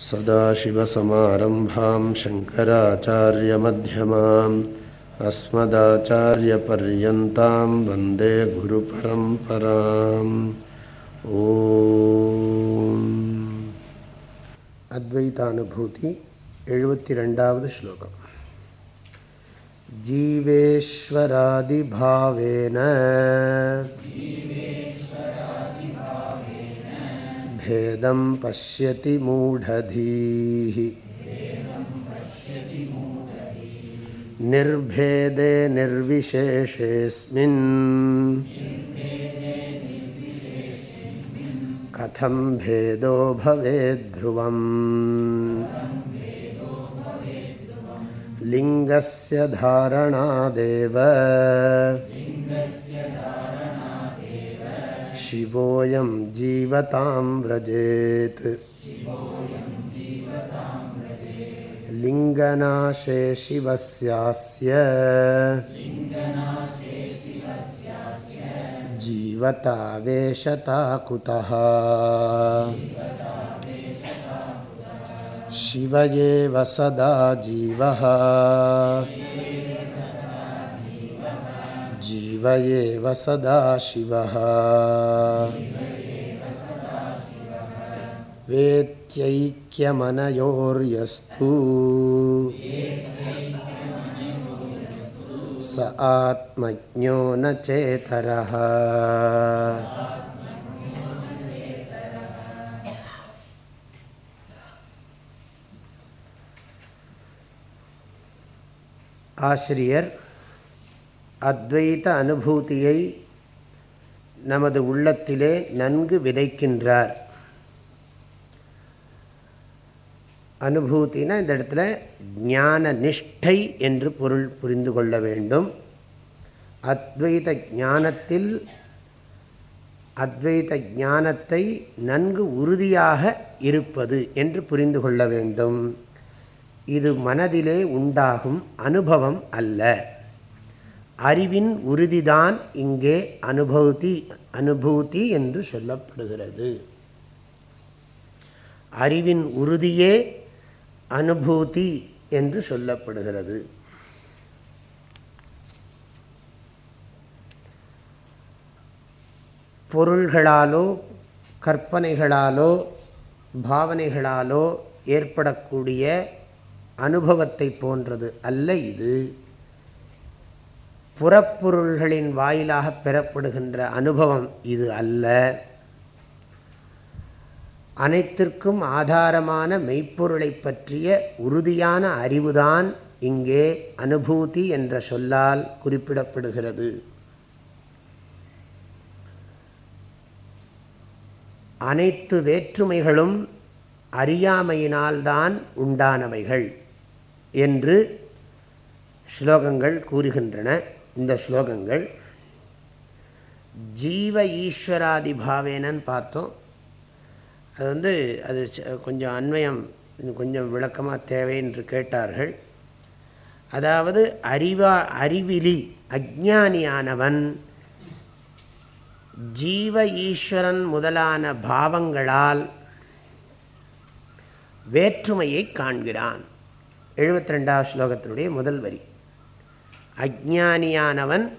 सदाशिवसमारम्भां शङ्कराचार्यमध्यमाम् अस्मदाचार्यपर्यन्तां वंदे गुरुपरम्पराम् ॐ अद्वैतानुभूति एवतिरण्डावद् श्लोकम् जीवेश्वरादिभावेन जीवे भेदं पश्यति मूढधीः। निर्भेदे निर्विशेषेऽस्मिन्। कथं भेदो भवेद्ध्रुवम् लिङ्गस्य धारणादेव। शिवोऽयं जीवतां व्रजेत्। लिङ्गनाशे शिवस्यास्य। जीवता वेशता कुतः शिव एव सदा जीवः। जीव एव सदा शिवः वेत्यैक्यमनयोर्यस्तु स आत्मज्ञो न चेतरः ஆசிரியர் அத்வைத அனுபூதியை நமது உள்ளத்திலே நன்கு விதைக்கின்றார். அனுபூத்தினா இந்த இடத்துல ஞான நிஷ்டை என்று பொருள் புரிந்து கொள்ள வேண்டும். அத்வைத ஞானத்தில் அத்வைத ஞானத்தை நன்கு உறுதியாக இருப்பது என்று புரிந்து கொள்ள வேண்டும். இது மனதிலே உண்டாகும் அனுபவம் அல்ல. அறிவின் உறுதிதான் இங்கே அனுபவதி அனுபூதி என்று சொல்லப்படுகிறது. அறிவின் உறுதியே அனுபூதி என்று சொல்லப்படுகிறது. பொருள்களாலோ கற்பனைகளாலோ பாவனைகளாலோ ஏற்படக்கூடிய அனுபவத்தை போன்றது அல்ல இது. புறப்பொருள்களின் வாயிலாக பெறப்படுகின்ற அனுபவம் இது அல்ல. அனைத்திற்கும் ஆதாரமான மெய்ப்பொருளை பற்றிய உறுதியான அறிவுதான் இங்கே அனுபூதி என்ற சொல்லால் குறிப்பிடப்படுகிறது. அனைத்து வேற்றுமைகளும் அறியாமையினால்தான் உண்டானவைகள் என்று ஸ்லோகங்கள் கூறுகின்றன. இந்த ஸ்லோகங்கள் ஜீவ ஈஸ்வராதி பாவேனன்னு பார்த்தோம். அது வந்து அது கொஞ்சம் அன்வயம் கொஞ்சம் விளக்கமாக தேவை என்று கேட்டார்கள். அதாவது அறிவா அறிவிலி அஜானியானவன் ஜீவ ஈஸ்வரன் முதலான பாவங்களால் வேற்றுமையை காண்கிறான். எழுபத்தி ரெண்டாவது ஸ்லோகத்தினுடைய முதல் வரி. அஜானியானவன்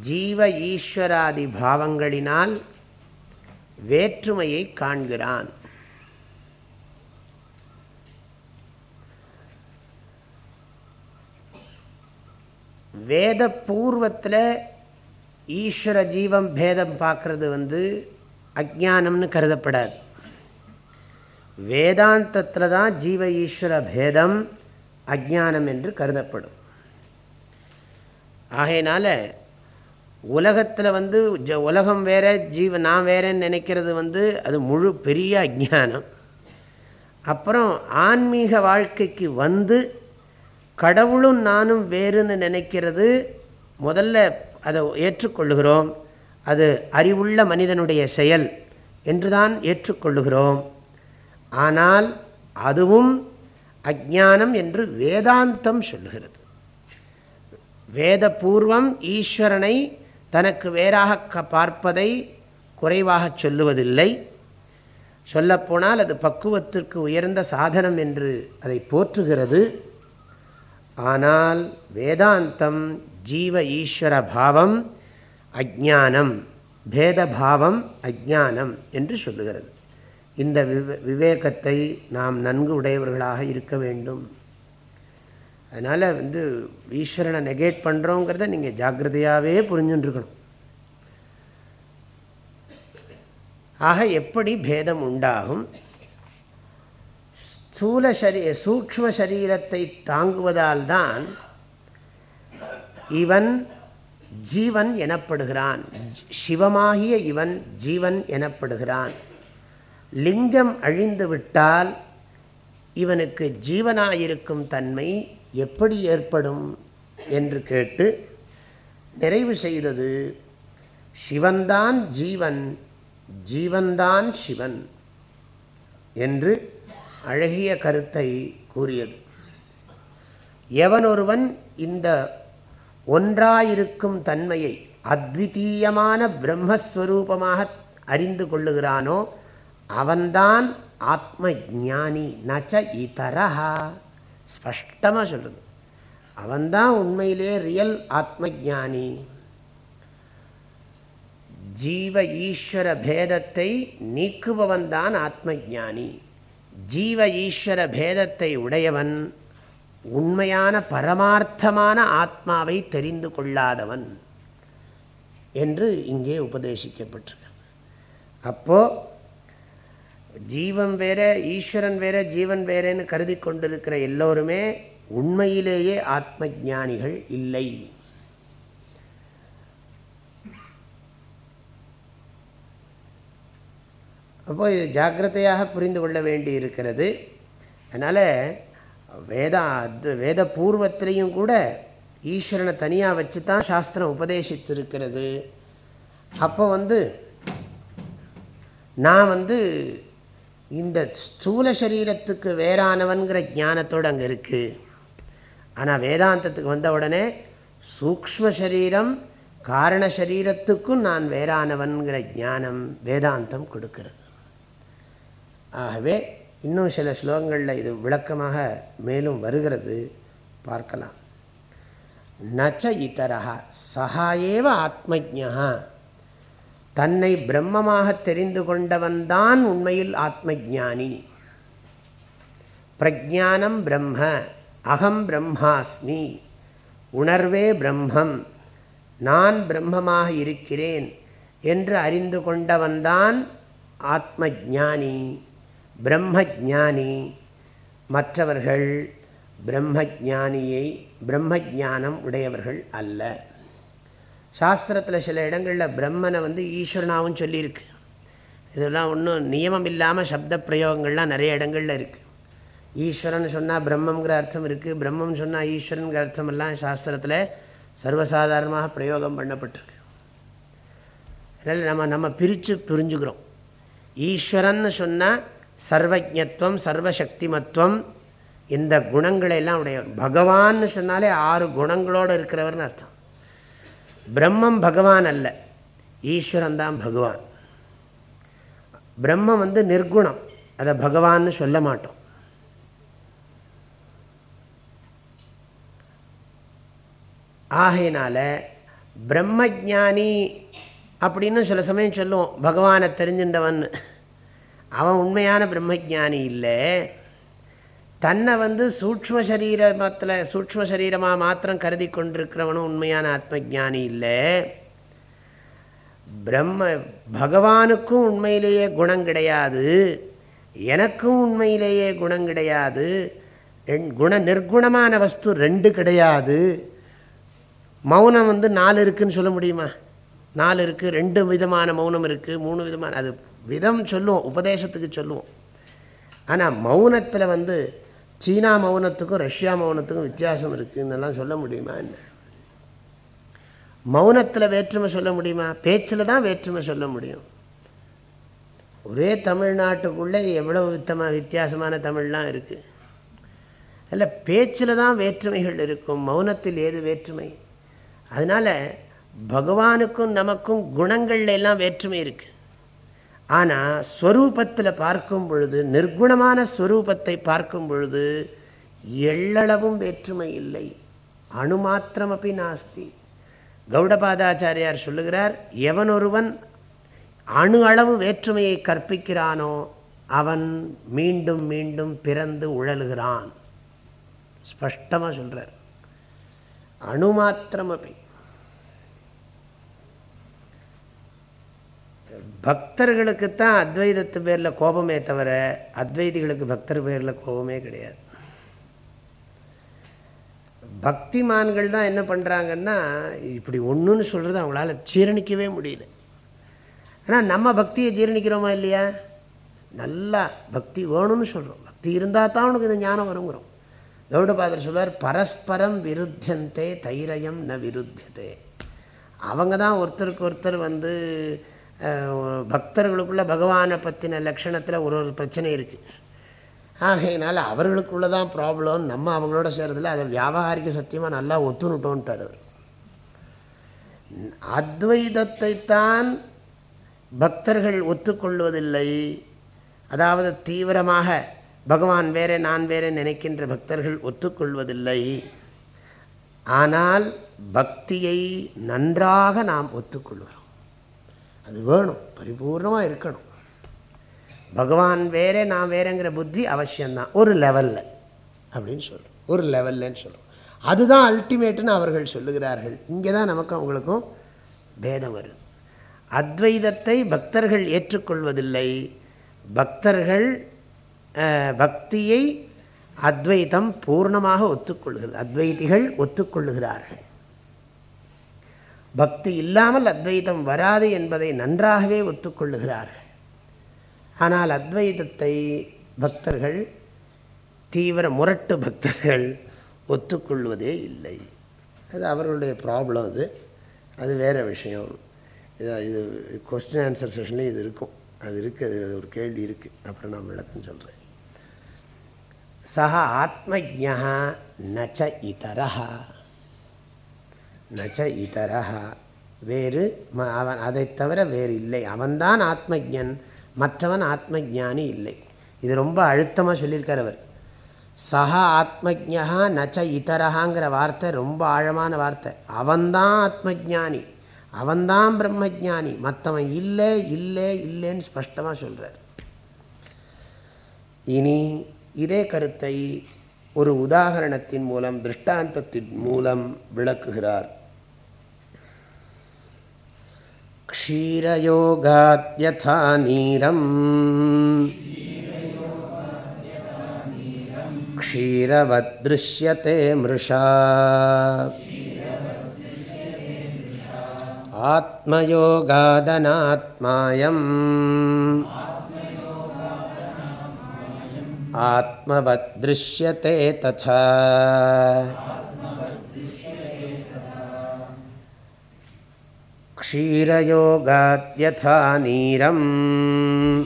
ஜீவ ஈஸ்வராதி பாவங்களினால் வேற்றுமையை காண்கிறான். வேத பூர்வத்தில் ஈஸ்வர ஜீவம் பேதம் பார்க்கறது வந்து அஜானம்னு கருதப்படாது. வேதாந்தத்தில் தான் ஜீவ ஈஸ்வர பேதம் அஜானம் என்று கருதப்படும். ஆகையினால உலகத்தில் வந்து ஜ உலகம் வேற ஜீவ நான் வேறேன்னு நினைக்கிறது வந்து அது முழு பெரிய அஜானம் அப்புறம் ஆன்மீக வாழ்க்கைக்கு வந்து கடவுளும் நானும் வேறுன்னு நினைக்கிறது முதல்ல அதை ஏற்றுக்கொள்ளுகிறோம். அது அறிவுள்ள மனிதனுடைய செயல் என்றுதான் ஏற்றுக்கொள்ளுகிறோம். ஆனால் அதுவும் அஜானம் என்று வேதாந்தம் சொல்லுகிறது. வேத பூர்வம் ஈஸ்வரனை தனக்கு வேறாக பார்ப்பதை குறைவாக சொல்லுவதில்லை. சொல்லப்போனால் அது பக்குவத்திற்கு உயர்ந்த சாதனம் என்று அதை போற்றுகிறது. ஆனால் வேதாந்தம் ஜீவ ஈஸ்வர பாவம் அஜானம் பேதபாவம் அஜானம் என்று சொல்லுகிறது. இந்த விவேகத்தை நாம் நன்கு உடையவர்களாக இருக்க வேண்டும். அதனால் வந்து ஈஸ்வரனை நெகேட் பண்ணுறோங்கிறத நீங்கள் ஜாக்கிரதையாகவே புரிஞ்சுட்டுருக்கணும் ஆக எப்படி பேதம் உண்டாகும்? ஸ்தூல சரீ சூக்ம சரீரத்தை தாங்குவதால் தான் இவன் ஜீவன் எனப்படுகிறான். சிவமாகிய இவன் ஜீவன் எனப்படுகிறான். லிங்கம் அழிந்து விட்டால் இவனுக்கு ஜீவனாயிருக்கும் தன்மை எப்படி ஏற்படும் என்று கேட்டு நிறைவு செய்தது சிவன்தான் ஜீவன் ஜீவன்தான் சிவன் என்று அழகிய கருத்தை கூறியது. எவனொருவன் இந்த ஒன்றாயிருக்கும் தன்மையை அத்விதீயமான பிரம்மஸ்வரூபமாக அறிந்து கொள்ளுகிறானோ அவன்தான் ஆத்ம ஜானி நச்ச இதரஹா. ஸ்பஷ்டமாக சொல்லுது அவன்தான் உண்மையிலே ரியல் ஆத்ம ஜானி ஜீவ ஈஸ்வர பேதத்தை நீக்குபவன் தான் ஆத்ம ஜானி ஜீவ ஈஸ்வர பேதத்தை உடையவன் உண்மையான பரமார்த்தமான ஆத்மாவை தெரிந்து கொள்ளாதவன் என்று இங்கே உபதேசிக்கப்பட்டிருக்கிறது. அப்போ ஜீவன் வேற ஈஸ்வரன் வேற ஜீவன் வேறேன்னு கருதி கொண்டிருக்கிற எல்லோருமே உண்மையிலேயே ஆத்ம ஜானிகள் இல்லை. அப்போ இது ஜாக்கிரதையாக புரிந்து கொள்ள வேண்டி இருக்கிறது அதனால் வேதா வேத பூர்வத்திலையும் கூட ஈஸ்வரனை தனியாக வச்சு தான் சாஸ்திரம் உபதேசித்திருக்கிறது. அப்போ வந்து நான் வந்து இந்த ஸ்தூல சரீரத்துக்கு வேறானவன்கிற ஞானத்தோடு அங்கே இருக்குது ஆனால் வேதாந்தத்துக்கு வந்த உடனே சூக்ம சரீரம் காரண சரீரத்துக்கும் நான் வேறானவன்கிற ஞானம் வேதாந்தம் கொடுக்கிறது. ஆகவே இன்னும் சில ஸ்லோகங்களில் இது விளக்கமாக மேலும் வருகிறது. பார்க்கலாம். நச்ச இத்தரா ஏவ ஆத்மஜா தன்னை பிரம்மமாக தெரிந்து கொண்டவன்தான் உண்மையில் ஆத்ம ஜானி பிரஜானம் பிரம்ம அகம் பிரம்மாஸ்மி. உணர்வே பிரம்மம் நான் பிரம்மமாக இருக்கிறேன் என்று அறிந்து கொண்டவன்தான் ஆத்ம ஜானி பிரம்ம ஜானி மற்றவர்கள் பிரம்ம ஜானியை பிரம்ம ஜானம் உடையவர்கள் அல்ல. சாஸ்திரத்தில் சில இடங்களில் பிரம்மனை வந்து ஈஸ்வரனாகவும் சொல்லியிருக்கு. இதெல்லாம் ஒன்றும் நியமம் இல்லாமல் சப்த பிரயோகங்கள்லாம் நிறைய இடங்களில் இருக்குது ஈஸ்வரன் சொன்னால் பிரம்மங்கிற அர்த்தம் இருக்குது பிரம்மம் சொன்னால் ஈஸ்வரனுங்கிற அர்த்தமெல்லாம் சாஸ்திரத்தில் சர்வசாதாரணமாக பிரயோகம் பண்ணப்பட்டிருக்கு. அதனால் நம்ம நம்ம பிரித்து புரிஞ்சுக்கிறோம். ஈஸ்வரன் சொன்னால் சர்வஜத்துவம் சர்வசக்திமத்துவம் இந்த குணங்களை எல்லாம் உடைய பகவான்னு சொன்னாலே ஆறு குணங்களோடு இருக்கிறவர்னு அர்த்தம். பிரம்மம் பகவான் அல்ல. ஈஸ்வரன் தான் பகவான். பிரம்மம் வந்து நிர்குணம். அதை பகவான்னு சொல்ல மாட்டோம். ஆகையினால பிரம்ம ஜானி அப்படின்னு சில சமயம் சொல்லுவோம். பகவானை தெரிஞ்சின்றவன் அவன் உண்மையான பிரம்மஜானி இல்லை. தன்னை வந்து சூக்ம சரீரத்தில் சூக்ம சரீரமாக மாத்திரம் கருதி கொண்டிருக்கிறவனும் உண்மையான ஆத்ம ஜானி இல்லை. பிரம்ம பகவானுக்கும் உண்மையிலேயே குணம் கிடையாது. எனக்கும் உண்மையிலேயே குணம் கிடையாது. குண நிர்குணமான வஸ்து ரெண்டு கிடையாது. மௌனம் வந்து நாலு இருக்குதுன்னு சொல்ல முடியுமா? நாலு இருக்குது ரெண்டு விதமான மௌனம் இருக்குது மூணு விதமான அது விதம் சொல்லுவோம் உபதேசத்துக்கு சொல்லுவோம். ஆனால் மௌனத்தில் வந்து சீனா மௌனத்துக்கும் ரஷ்யா மௌனத்துக்கும் வித்தியாசம் இருக்குதுன்னெல்லாம் சொல்ல முடியுமா என்ன? மௌனத்தில் வேற்றுமை சொல்ல முடியுமா? பேச்சில் தான் வேற்றுமை சொல்ல முடியும். ஒரே தமிழ்நாட்டுக்குள்ளே எவ்வளோ வித்தமாக வித்தியாசமான தமிழ்லாம் இருக்குது அதில் பேச்சில் தான் வேற்றுமைகள் இருக்கும். மௌனத்தில் ஏது வேற்றுமை? அதனால் பகவானுக்கும் நமக்கும் குணங்கள்ல எல்லாம் வேற்றுமை இருக்குது ஆனால் ஸ்வரூபத்தில் பார்க்கும் பொழுது நிர்குணமான ஸ்வரூபத்தை பார்க்கும் பொழுது எள்ளளவும் வேற்றுமை இல்லை. அணுமாத்திரமப்பி நாஸ்தி. கௌடபாதாச்சாரியார் சொல்லுகிறார் எவன் ஒருவன் அணு அளவு வேற்றுமையை கற்பிக்கிறானோ அவன் மீண்டும் மீண்டும் பிறந்து உழலுகிறான். ஸ்பஷ்டமாக சொல்கிறார் அணுமாத்திரமப்பி பக்தர்களுக்குத்தான் அத்வைதத்து பேரில் கோபமே தவிர அத்வைதிகளுக்கு பக்தர் பேரில் கோபமே கிடையாது. பக்திமான்கள் தான் என்ன பண்ணுறாங்கன்னா இப்படி ஒன்றுன்னு சொல்கிறது அவங்களால ஜீரணிக்கவே முடியல. ஆனால் நம்ம பக்தியை ஜீரணிக்கிறோமா இல்லையா? நல்லா பக்தி வேணும்னு சொல்கிறோம் பக்தி இருந்தால் தான் உனக்கு இந்த ஞானம் வருங்கிறோம். கௌடபாதர் சொல்வார் பரஸ்பரம் விருத்தியந்தே தைரயம் ந விருத்தியதே. அவங்க தான் ஒருத்தருக்கு ஒருத்தர் வந்து பக்தர்களுக்குள்ள பகவானை பற்றின லட்சணத்தில் ஒரு ஒரு பிரச்சனை இருக்குது ஆகையினால அவர்களுக்குள்ள தான் ப்ராப்ளம் நம்ம அவங்களோட சேர்றதில்ல அதை வியாபாரிக சத்தியமாக நல்லா ஒத்துணுட்டோன்ட்டார் அவர். அத்வைதத்தைத்தான் பக்தர்கள் ஒத்துக்கொள்வதில்லை. அதாவது தீவிரமாக பகவான் வேறே நான் வேறே நினைக்கின்ற பக்தர்கள் ஒத்துக்கொள்வதில்லை. ஆனால் பக்தியை நன்றாக நாம் ஒத்துக்கொள்கிறோம். அது வேணும் பரிபூர்ணமாக இருக்கணும். பகவான் வேறே நான் வேறேங்கிற புத்தி அவசியம்தான். ஒரு லெவலில் அப்படின்னு சொல்கிறோம் ஒரு லெவல்லன்னு சொல்கிறோம் அதுதான் அல்டிமேட்டுன்னு அவர்கள் சொல்லுகிறார்கள். இங்கே தான் நமக்கு அவங்களுக்கும் பேதம் வருது. அத்வைதத்தை பக்தர்கள் ஏற்றுக்கொள்வதில்லை. பக்தர்கள் பக்தியை அத்வைதம் பூர்ணமாக ஒத்துக்கொள்கிறது. அத்வைதிகள் ஒத்துக்கொள்ளுகிறார்கள். பக்தி இல்லாமல் அத்வைதம் வராது என்பதை நன்றாகவே ஒத்துக்கொள்ளுகிறார்கள். ஆனால் அத்வைதத்தை பக்தர்கள் தீவிர முரட்டு பக்தர்கள் ஒத்துக்கொள்வதே இல்லை. அது அவர்களுடைய ப்ராப்ளம் அது. அது வேறு விஷயம். இது இது கொஸ்டின் ஆன்சர் செஷன்லேயும் இது இருக்கும். அது இருக்குது அது ஒரு கேள்வி இருக்குது அப்புறம் நான் விளக்கம் சொல்கிறேன் சக ஆத்மஜா நச்ச இதரா நச்ச இதரா வேறு அவன் அதை தவிர வேறு இல்லை. அவன்தான் ஆத்மஜன். மற்றவன் ஆத்மஜானி இல்லை. இது ரொம்ப அழுத்தமாக சொல்லியிருக்கார் அவர். சஹா ஆத்மஜா நச்ச இதரஹாங்கிற வார்த்தை ரொம்ப ஆழமான வார்த்தை. அவன்தான் ஆத்மஜானி. அவன்தான் பிரம்மஜானி. மற்றவன் இல்லை இல்லை இல்லைன்னு ஸ்பஷ்டமாக சொல்கிறார் இனி இதே கருத்தை ஒரு உதாகரணத்தின் மூலம் திருஷ்டாந்தத்தின் மூலம் விளக்குகிறார் क्षीरयोगाद्यथा नीरम् क्षीरवद्दृश्यते मृषा आत्मयोगादनात्मायम् आत्मवद्दृश्यते तथा। क्षीरयोगाद्यथा नीरम्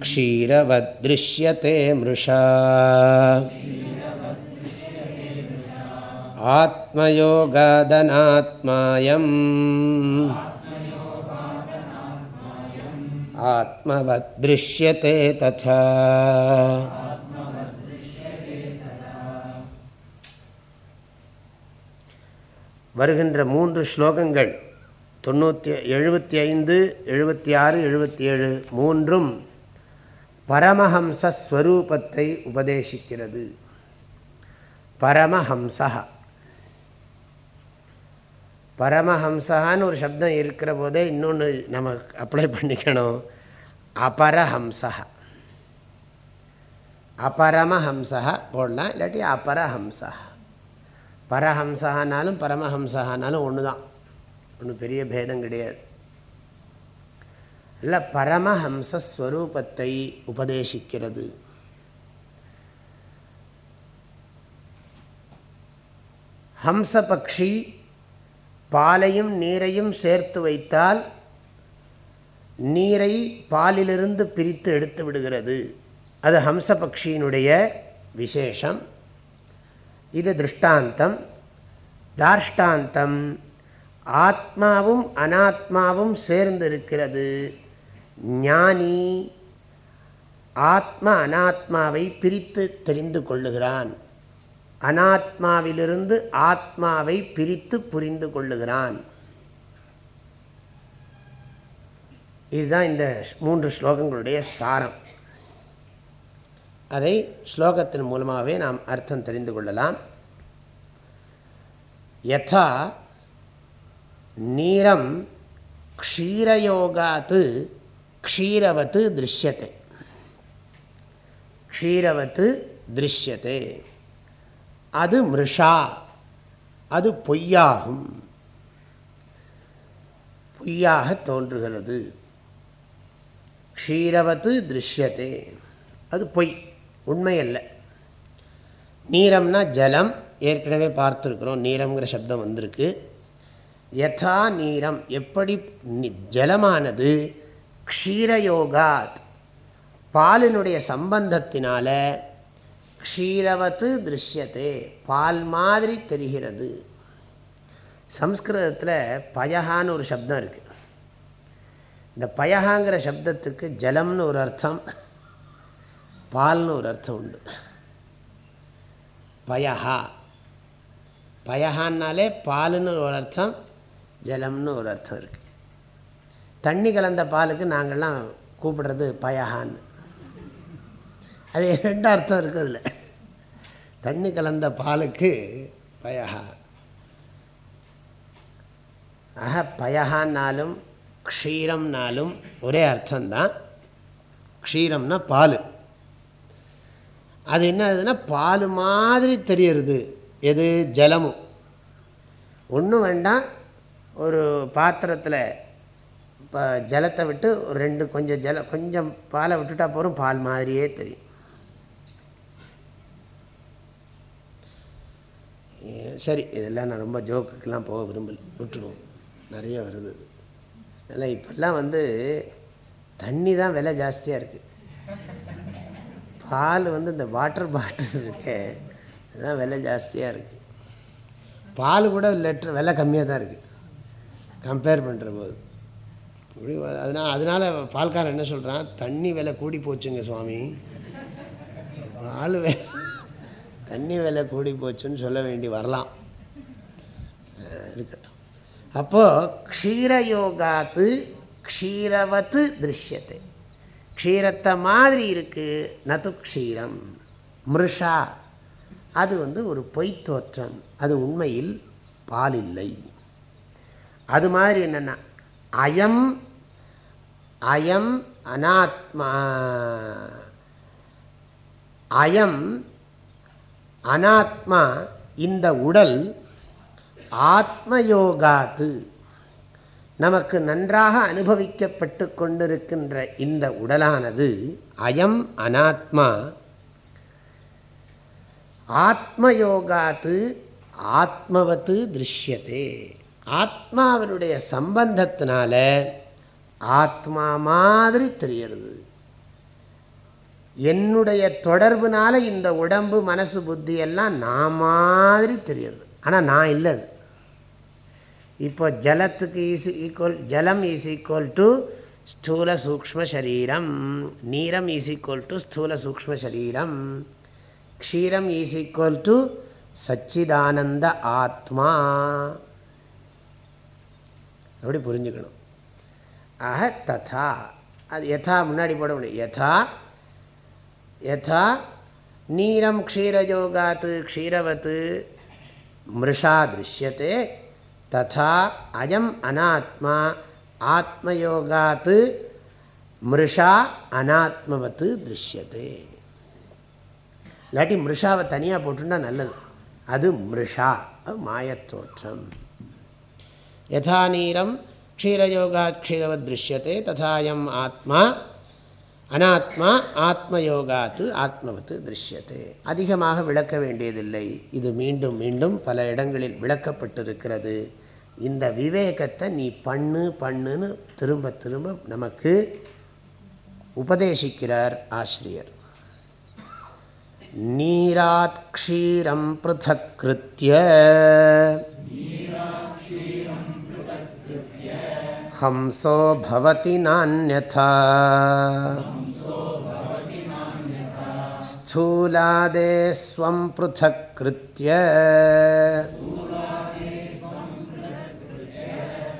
क्षीरवद्दृश्यते मृषा। आत्मयोगादनात्मायम्। आत्मवद्दृश्यते तथा வருகின்ற மூன்று ஸ்லோகங்கள் தொண்ணூற்றி எழுபத்தி ஐந்து எழுபத்தி ஆறு எழுபத்தி ஏழு மூன்றும் பரமஹம்சஸ்வரூபத்தை உபதேசிக்கிறது பரமஹம்சா பரமஹம்சான்னு ஒரு சப்தம் இருக்கிற போதே இன்னொன்று நம்ம அப்ளை பண்ணிக்கணும். அபரஹம்சா அபரமஹம்சா போடலாம் இல்லாட்டி அபரஹம்சா பரஹம்சகானாலும் பரமஹம்சகானாலும் ஒன்று தான் ஒன்றும் பெரிய பேதம் கிடையாது. இல்லை பரமஹம்சஸ்வரூபத்தை உபதேசிக்கிறது. ஹம்சபக்ஷி பாலையும் நீரையும் சேர்த்து வைத்தால் நீரை பாலிலிருந்து பிரித்து எடுத்து விடுகிறது. அது ஹம்சபக்ஷியினுடைய விசேஷம். இது திருஷ்டாந்தம். தார்ஷ்டாந்தம் ஆத்மாவும் அனாத்மாவும் சேர்ந்திருக்கிறது. ஞானி ஆத்ம அனாத்மாவை பிரித்து தெரிந்து கொள்ளுகிறான். அனாத்மாவிலிருந்து ஆத்மாவை பிரித்து புரிந்து கொள்ளுகிறான். இதுதான் இந்த மூன்று ஸ்லோகங்களுடைய சாரம். அதை ஸ்லோகத்தின் மூலமாகவே நாம் அர்த்தம் தெரிந்து கொள்ளலாம். யதா நீரம் க்ஷீரயோகாத்து க்ஷீரவத்து திருஷ்யத்தை க்ஷீரவத்து திருஷ்யத்தை அது மிருஷா அது பொய்யாகும். பொய்யாக தோன்றுகிறது. க்ஷீரவத்து திருஷ்யத்தே அது பொய் உண்மை அல்ல நீரம்னா ஜலம் ஏற்கனவே பார்த்துருக்குறோம் நீரம்ங்கிற சப்தம் வந்திருக்கு. யதா நீரம் எப்படி ஜலமானது? க்ஷீரயோகாத் பாலினுடைய சம்பந்தத்தினால க்ஷீரவத்து திருஷ்யத்தே பால் மாதிரி தெரிகிறது. சம்ஸ்கிருதத்தில் பயகான்னு ஒரு சப்தம் இருக்குது இந்த பயகாங்கிற சப்தத்துக்கு ஜலம்னு ஒரு அர்த்தம் பால்னு ஒரு அர்த்தம் உண்டு. பயஹா. பயஹான்னாலே பாலுன்னு ஒரு அர்த்தம் ஜலம்னு ஒரு அர்த்தம் இருக்குது தண்ணி கலந்த பாலுக்கு நாங்கள்லாம் கூப்பிடுறது பயஹான்னு. அது ரெண்டு அர்த்தம் இருக்குது அதில். தண்ணி கலந்த பாலுக்கு பயஹா. ஆக பயகான்னாலும் க்ஷீரம்னாலும் ஒரே அர்த்தம்தான். க்ஷீரம்னா பால். அது என்ன ஆகுதுன்னா பால் மாதிரி தெரியறது. எது? ஜலமும். ஒன்றும் வேண்டாம். ஒரு பாத்திரத்தில் இப்போ ஜலத்தை விட்டு ஒரு ரெண்டு கொஞ்சம் ஜல கொஞ்சம் பாலை விட்டுட்டா போகிறோம் பால் மாதிரியே தெரியும். சரி இதெல்லாம் நான் ரொம்ப ஜோக்குக்கெலாம் போக விரும்பல. விட்டுருவோம். நிறைய வருது. அதனால் இப்போல்லாம் வந்து தண்ணி தான் விலை ஜாஸ்தியாக இருக்குது பால் வந்து இந்த வாட்டர் பாட்டில் இருக்க அதுதான் விலை ஜாஸ்தியாக இருக்குது பால் கூட லிட்டர் விலை கம்மியாக தான் இருக்குது கம்பேர் பண்ணுற போது. இப்படி அதனால் அதனால் பால்காரன் என்ன சொல்கிறான் தண்ணி விலை கூடி போச்சுங்க சுவாமி. பால் வே தண்ணி விலை கூடி போச்சுன்னு சொல்ல வேண்டி வரலாம். இருக்கட்டும். அப்போது க்ஷீரயோகாத்து க்ஷீரவத்து திருஷ்யத்தை. க்ஷீரத்தை மாதிரி இருக்குது நது க்ஷீரம். மிருஷா. அது வந்து ஒரு பொய்த்தோற்றம் அது உண்மையில் பால் இல்லை அது மாதிரி என்னென்னா அயம் அயம் அனாத்மா அயம் அனாத்மா இந்த உடல் ஆத்மயோகாத்து நமக்கு நன்றாக அனுபவிக்கப்பட்டு கொண்டிருக்கின்ற இந்த உடலானது அயம் அனாத்மா. ஆத்மயோகாத்து ஆத்மவத்து திருஷ்யத்தே ஆத்மாவினுடைய சம்பந்தத்தினால ஆத்மா மாதிரி தெரியறது. என்னுடைய தொடர்புனால இந்த உடம்பு மனசு புத்தி எல்லாம் நான் மாதிரி தெரியுது. ஆனால் நான் இல்லை இப்போ ஜலத்துக்கு ஈஸ் ஈக்குவல் ஜலம் இஸ் ஈக்குவல் டு ஸ்தூல சூக்ம சரீரம். நீரம் இஸ் ஈக்குவல் டு ஸ்தூல சூக்ம சரீரம். க்ஷீரம் இஸ் ஈக்குவல் டு சச்சிதானந்த ஆத்மா. அப்படி புரிஞ்சுக்கணும்? ஆக ததா. அது யதா முன்னாடி போட முடியும் யதா யதா நீரம் க்ஷீரயோகாத் க்ஷீரவத் மிருஷா திருஷ்யத்தை ததா அயம் அனாத்மா ஆத்மயோகாத் மிருஷா அனாத்மவத்து திருஷ்யத்தை இல்லாட்டி மிருஷாவை தனியாக போட்டுன்னா நல்லது. அது மிருஷா மாயத்தோற்றம். யதா நீரம் க்ஷீரயோகாத் க்ஷீரவத் திருஷ்யத்தை ததாயம் ஆத்மா அனாத்மா ஆத்மயோகாத்து ஆத்மவத்து திருஷ்யத்து. அதிகமாக விளக்க வேண்டியதில்லை. இது மீண்டும் மீண்டும் பல இடங்களில் விளக்கப்பட்டிருக்கிறது. இந்த விவேகத்தை நீ பண்ணு பண்ணுன்னு திரும்ப திரும்ப நமக்கு உபதேசிக்கிறார் ஆசிரியர். நீராத் க்ஷீரம் பிருத்தக் கிருத்திய हंसो भवति नान्यथा। स्थूलादे स्वं पृथक्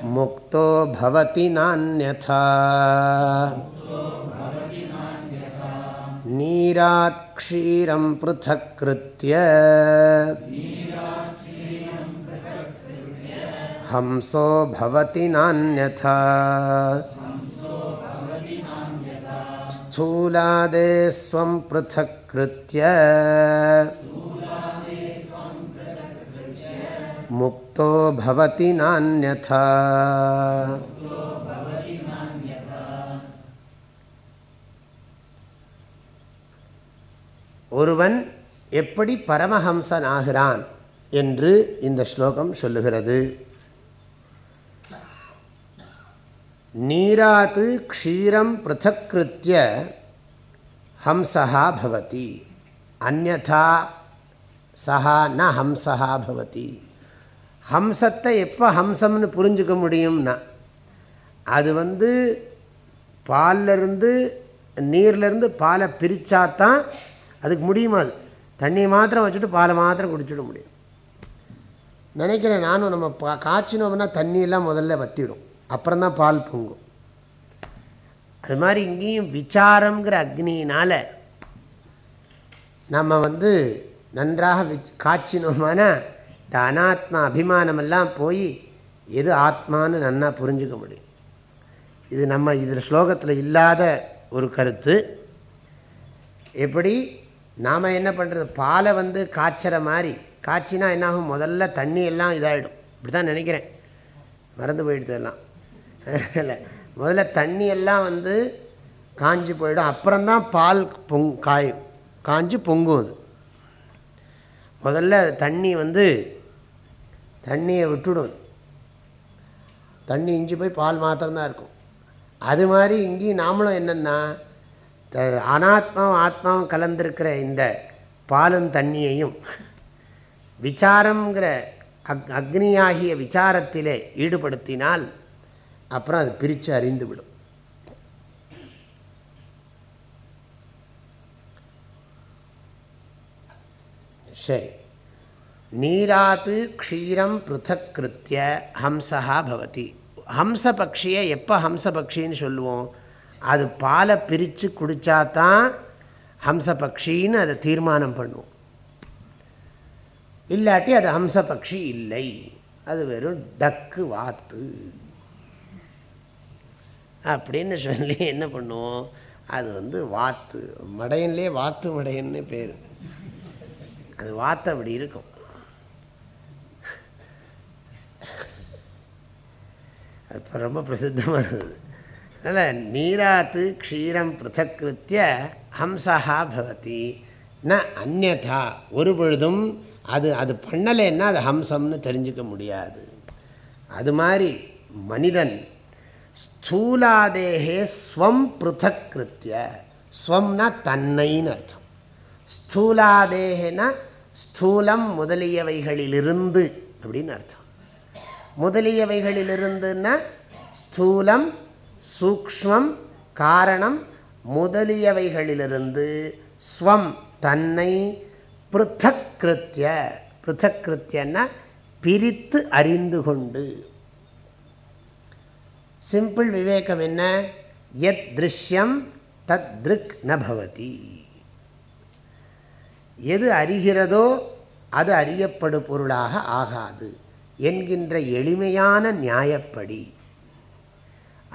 मुक्तो भवति नान्यथा। नीरात् क्षीरं पृथक् कृत्य हंसो भवति नान्यथा स्थूलादे स्वं पृथक् कृत्य मुक्तो भवति नान्यथा ஒருவன் எப்படி பரமஹம்சன் ஆகிறான் என்று இந்த ஸ்லோகம் சொல்லுகிறது நீராத்து க்ஷீரம் பிருத்தக்கிருத்திய ஹம்சா பவதி. அந்நா சஹா ந ஹம்சா பவதி. ஹம்சத்தை எப்போ ஹம்சம்னு புரிஞ்சுக்க முடியும்னா அது வந்து பால்லேருந்து நீர்லேருந்து பாலை பிரித்தாதான் அதுக்கு முடியுமா அது? தண்ணியை மாத்திரம் வச்சுட்டு பாலை மாத்திரம் குடிச்சிட முடியும். நினைக்கிறேன் நானும் நம்ம பா காய்ச்சினோம்னா தண்ணியெல்லாம் முதல்ல வத்திடும். அப்புறம்தான் பால் பொங்கும். அது மாதிரி இங்கேயும் விசாரங்கிற அக்னியினால் நம்ம வந்து நன்றாக விச் காய்ச்சினோமானா இந்த அனாத்மா அபிமானமெல்லாம் போய் எது ஆத்மான்னு நன்னா புரிஞ்சுக்க முடியும். இது நம்ம இதில் ஸ்லோகத்தில் இல்லாத ஒரு கருத்து. எப்படி? நாம் என்ன பண்ணுறது பாலை வந்து காய்ச்சற மாதிரி காய்ச்சினா என்னாகும்? முதல்ல தண்ணி எல்லாம் இதாகிடும் இப்படி தான் நினைக்கிறேன். மறந்து போயிடுது எல்லாம். இல்லை. முதல்ல தண்ணி எல்லாம் வந்து காஞ்சி போயிடும். அப்புறம்தான் பால் பொங் காயும் காஞ்சி பொங்கும் அது. முதல்ல தண்ணி வந்து தண்ணியை விட்டுடும் தண்ணி இஞ்சி போய் பால் மாத்திரம்தான் இருக்கும். அது மாதிரி இங்கேயும் நாமளும் என்னென்னா அனாத்மாவும் ஆத்மாவும் கலந்திருக்கிற இந்த பாலும் தண்ணியையும் விசாரங்கிற அக் அக்னியாகிய விசாரத்திலே ஈடுபடுத்தினால் அப்புறம் அது பிரித்து அறிந்து விடும். சரி. நீராத்து க்ஷீரம் பிருத்தக் கிருத்திய ஹம்சா பவதி. ஹம்ச பக்ஷியை எப்போ ஹம்ச பக்ஷின்னு சொல்லுவோம்? அது பாலை பிரித்து குடித்தாதான் ஹம்ச பக்ஷின்னு அதை தீர்மானம் பண்ணுவோம். இல்லாட்டி அது ஹம்ச பக்ஷி இல்லை. அது வெறும் டக்கு வாத்து. அப்படின்னு சொல்லி என்ன பண்ணுவோம்? அது வந்து வாத்து. மடையன்லேயே வாத்து மடையன்னு பேர். அது வாத்து அப்படி இருக்கும். அது இப்போ ரொம்ப பிரசித்தமாக இருந்தது. அதனால் நீராத்து க்ஷீரம் பிருத்தக்கிருத்திய ஹம்சா பவதி. ந அந்நதா. ஒரு பொழுதும் அது அது பண்ணலைன்னா அது ஹம்சம்னு தெரிஞ்சுக்க முடியாது. அது மாதிரி மனிதன் ஸ்தூலாதேகே ஸ்வம் பிருத்தக் கிருத்திய ஸ்வம்னா தன்னைன்னு அர்த்தம். ஸ்தூலாதேகனா ஸ்தூலம் முதலியவைகளிலிருந்து அப்படின்னு அர்த்தம். முதலியவைகளிலிருந்துன்னா ஸ்தூலம் சூக்மம் காரணம் முதலியவைகளிலிருந்து. ஸ்வம் தன்னை பிருத்தக் கிருத்திய பிருத்தக் கிருத்தியன்னா பிரித்து அறிந்து கொண்டு. சிம்பிள் விவேகம் என்ன? எத் திருஷ்யம் தத் திருக் நபவதி எது அறிகிறதோ அது அறியப்படு பொருளாக ஆகாது என்கின்ற எளிமையான நியாயப்படி.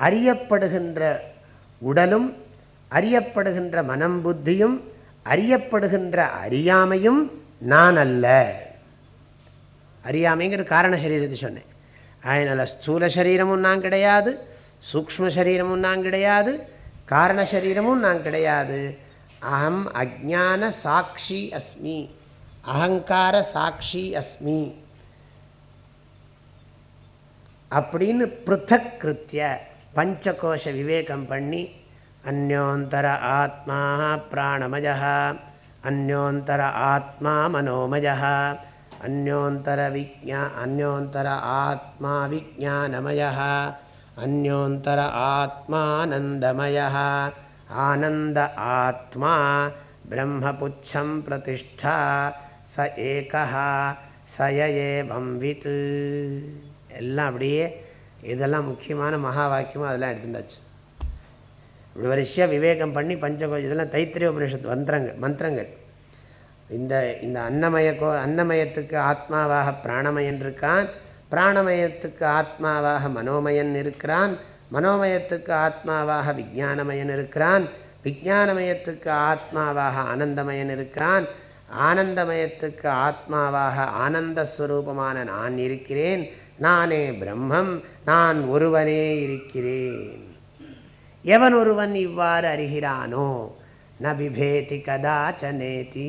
அறியப்படுகின்ற உடலும் அறியப்படுகின்ற மனம் புத்தியும் அறியப்படுகின்ற அறியாமையும் நான் அல்ல. அறியாமைங்கிற காரண சரீரத்தை சொன்னேன். அதனால் ஸ்தூல சரீரமும் நான் கிடையாது சூக்ம சரீரமும் நான் கிடையாது காரண சரீரமும் நான் கிடையாது. அகம் அஜான சாட்சி அஸ்மி அகங்கார சாட்சி அஸ்மி. அப்படின்னு பிருத்தக் கிருத்திய பஞ்சகோஷ விவேகம் பண்ணி அந்யோந்தர ஆத்மா பிராணமயா அந்யோந்தர ஆத்மா மனோமயா அந்யோந்தர விஜா அந்யோந்தர ஆத்மா விஜானமய अन्योन्तर आत्मानन्दमयः आनन्द आत्मा ब्रह्मपुच्छं प्रतिष्ठा स एकः சய ஏவம் வித் எல்லாம் அப்படியே இதெல்லாம் முக்கியமான மகா வாக்கியமாக அதெல்லாம் எடுத்துட்டாச்சு இப்படி வரிசையாக விவேகம் பண்ணி பஞ்சகோஜ் இதெல்லாம் தைத்திரிய உபனிஷத்து மந்திரங்கள் மந்திரங்கள் இந்த இந்த அன்னமய கோ அன்னமயத்துக்கு ஆத்மாவாக பிராணமயன் இருக்கான். பிராணமயத்துக்கு ஆத்மாவாக மனோமயன் இருக்கிறான். மனோமயத்துக்கு ஆத்மாவாக விஜானமயன் இருக்கிறான். விஜானமயத்துக்கு ஆத்மாவாக ஆனந்தமயன் இருக்கிறான். ஆனந்தமயத்துக்கு ஆத்மாவாக ஆனந்த ஸ்வரூபமான நான் இருக்கிறேன். நானே பிரம்மம் நான் ஒருவனே இருக்கிறேன். எவன் ஒருவன் இவ்வாறு அறிகிறானோ நபிபேதி கதாச்சனேதி.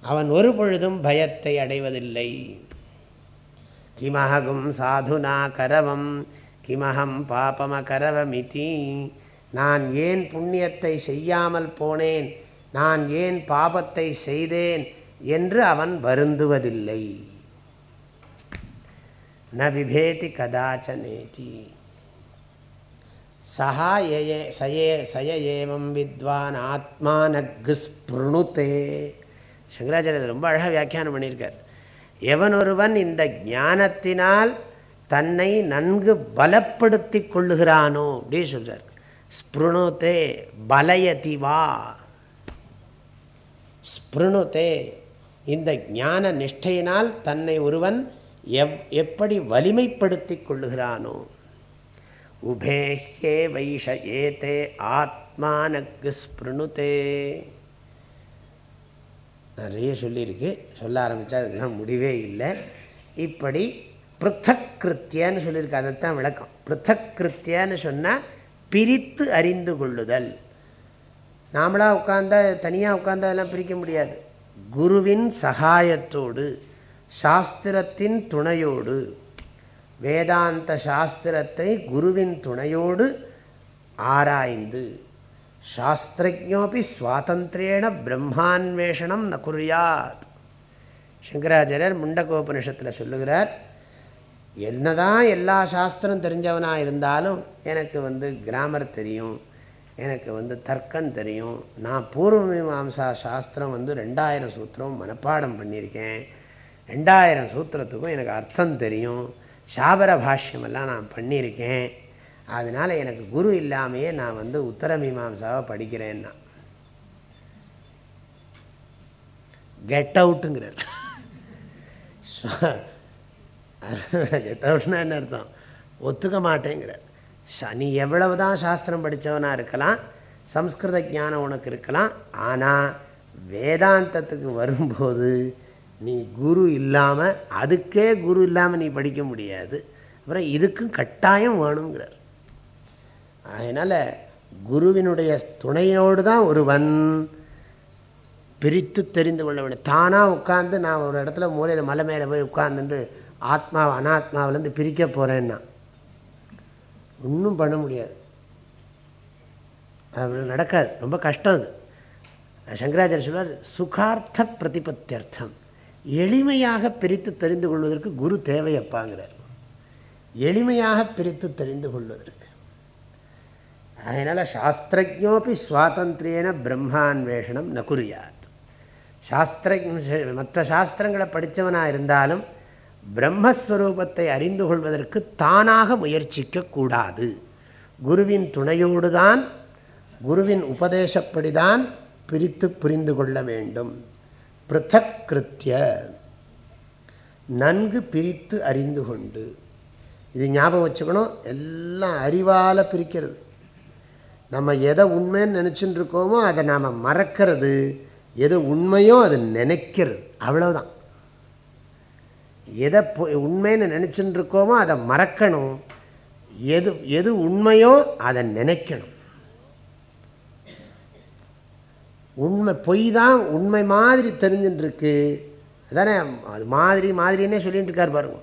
அவன் ஒரு பொழுதும் பயத்தை அடைவதில்லை. கிமஹகும் சாதுனா கரவம் கிமஹம் பாபமகரவமிதி நான் ஏன் புண்ணியத்தை செய்யாமல் போனேன்? நான் ஏன் பாபத்தை செய்தேன்? என்று அவன் வருந்துவதில்லை. ந விபேதி கதாச்சனேதி. சஹா ஏ சயே சய ஏவம் வித்வான் ஆத்மானக்கு ஸ்பிருணுத்தே சங்கராச்சாரியர் ரொம்ப அழகாக வியாக்கியானம் பண்ணியிருக்கார். எவன் ஒருவன் இந்த ஞானத்தினால் தன்னை நன்கு பலப்படுத்தி கொள்ளுகிறானோ அப்படி சொல்கிறார் ஸ்பிருணுத்தே பலயதி வா ஸ்பிருணுதே இந்த ஞான நிஷ்டையினால் தன்னை ஒருவன் எவ் எப்படி வலிமைப்படுத்தி கொள்ளுகிறானோ உபேஹே வைஷ ஏதே ஆத்மானக்கு ஸ்பிருணுதே நிறைய சொல்லியிருக்கு. சொல்ல ஆரம்பித்தா அதுக்கெல்லாம் முடிவே இல்லை. இப்படி பிருத்தக் கிருத்தியன்னு சொல்லியிருக்கு. அதைத்தான் விளக்கம். பிருத்தக் கிருத்தியன்னு சொன்னால் பிரித்து அறிந்து கொள்ளுதல். நாமளாக உட்காந்தா தனியாக உட்காந்தா அதெல்லாம் பிரிக்க முடியாது. குருவின் சகாயத்தோடு சாஸ்திரத்தின் துணையோடு வேதாந்த சாஸ்திரத்தை குருவின் துணையோடு ஆராய்ந்து சாஸ்திரஜோபி சுவாதந்திரேண பிரம்மான்வேஷனம் ந குறியாத் சங்கராச்சாரியர் முண்டகோபனிஷத்தில் சொல்லுகிறார் என்னதான் எல்லா சாஸ்திரம் தெரிஞ்சவனாக இருந்தாலும் எனக்கு வந்து கிராமர் தெரியும் எனக்கு வந்து தர்க்கம் தெரியும் நான் பூர்வ மீமாம்சா சாஸ்திரம் வந்து ரெண்டாயிரம் சூத்திரம் மனப்பாடம் பண்ணியிருக்கேன் ரெண்டாயிரம் சூத்திரத்துக்கும் எனக்கு அர்த்தம் தெரியும் சாபர பாஷ்யமெல்லாம் நான் பண்ணியிருக்கேன். அதனால் எனக்கு குரு இல்லாமையே நான் வந்து உத்தரமீமாசாவை படிக்கிறேன்னா. கெட் அவுட்டுங்கிறார் கெட் அவுட்னா என்ன அர்த்தம்? ஒத்துக்க மாட்டேங்கிறார். நீ எவ்வளவு தான் சாஸ்திரம் படித்தவனாக இருக்கலாம் சம்ஸ்கிருத ஞானம் உனக்கு இருக்கலாம் ஆனால் வேதாந்தத்துக்கு வரும்போது நீ குரு இல்லாமல் அதுக்கே குரு இல்லாமல் நீ படிக்க முடியாது. அப்புறம் இதுக்கும் கட்டாயம் வேணுங்கிறார். அதனால் குருவினுடைய துணையோடு தான் ஒருவன் பிரித்து தெரிந்து கொள்ள வேண்டும். தானாக உட்காந்து நான் ஒரு இடத்துல மூலையில் மலை மேலே போய் உட்காந்துட்டு ஆத்மாவை அனாத்மாவிலேருந்து பிரிக்க போகிறேன்னா ஒன்றும் பண்ண முடியாது. அது நடக்காது. ரொம்ப கஷ்டம் அது. சங்கராச்சாரிய சொல்வார் சுகார்த்த பிரதிபத்தியர்த்தம். எளிமையாக பிரித்து தெரிந்து கொள்வதற்கு குரு தேவையப்பாங்கிறார். எளிமையாக பிரித்து தெரிந்து கொள்வதற்கு. அதனால் சாஸ்திரஜோப்பி சுவாதந்திரியன பிரம்மான்வேஷனம் ந சாஸ்திர மற்ற சாஸ்திரங்களை படித்தவனாக இருந்தாலும் பிரம்மஸ்வரூபத்தை அறிந்து கொள்வதற்கு தானாக முயற்சிக்க கூடாது. குருவின் துணையோடு தான் குருவின் உபதேசப்படிதான் பிரித்து புரிந்து கொள்ள வேண்டும். பிருத்தக் கிருத்திய நன்கு பிரித்து அறிந்து கொண்டு. இது ஞாபகம் வச்சுக்கணும் எல்லாம் அறிவால் பிரிக்கிறது. நம்ம எதை உண்மைன்னு நினச்சிட்டு இருக்கோமோ அதை நாம் மறக்கிறது. எது உண்மையோ அது நினைக்கிறது. அவ்வளோதான் எதை உண்மைன்னு நினச்சிட்டு இருக்கோமோ அதை மறக்கணும். எது எது உண்மையோ அதை நினைக்கணும். உண்மை பொய் தான் உண்மை மாதிரி தெரிஞ்சுட்டுருக்கு அதானே அது மாதிரி மாதிரின்னே சொல்லிகிட்டு இருக்கார் பாருங்க.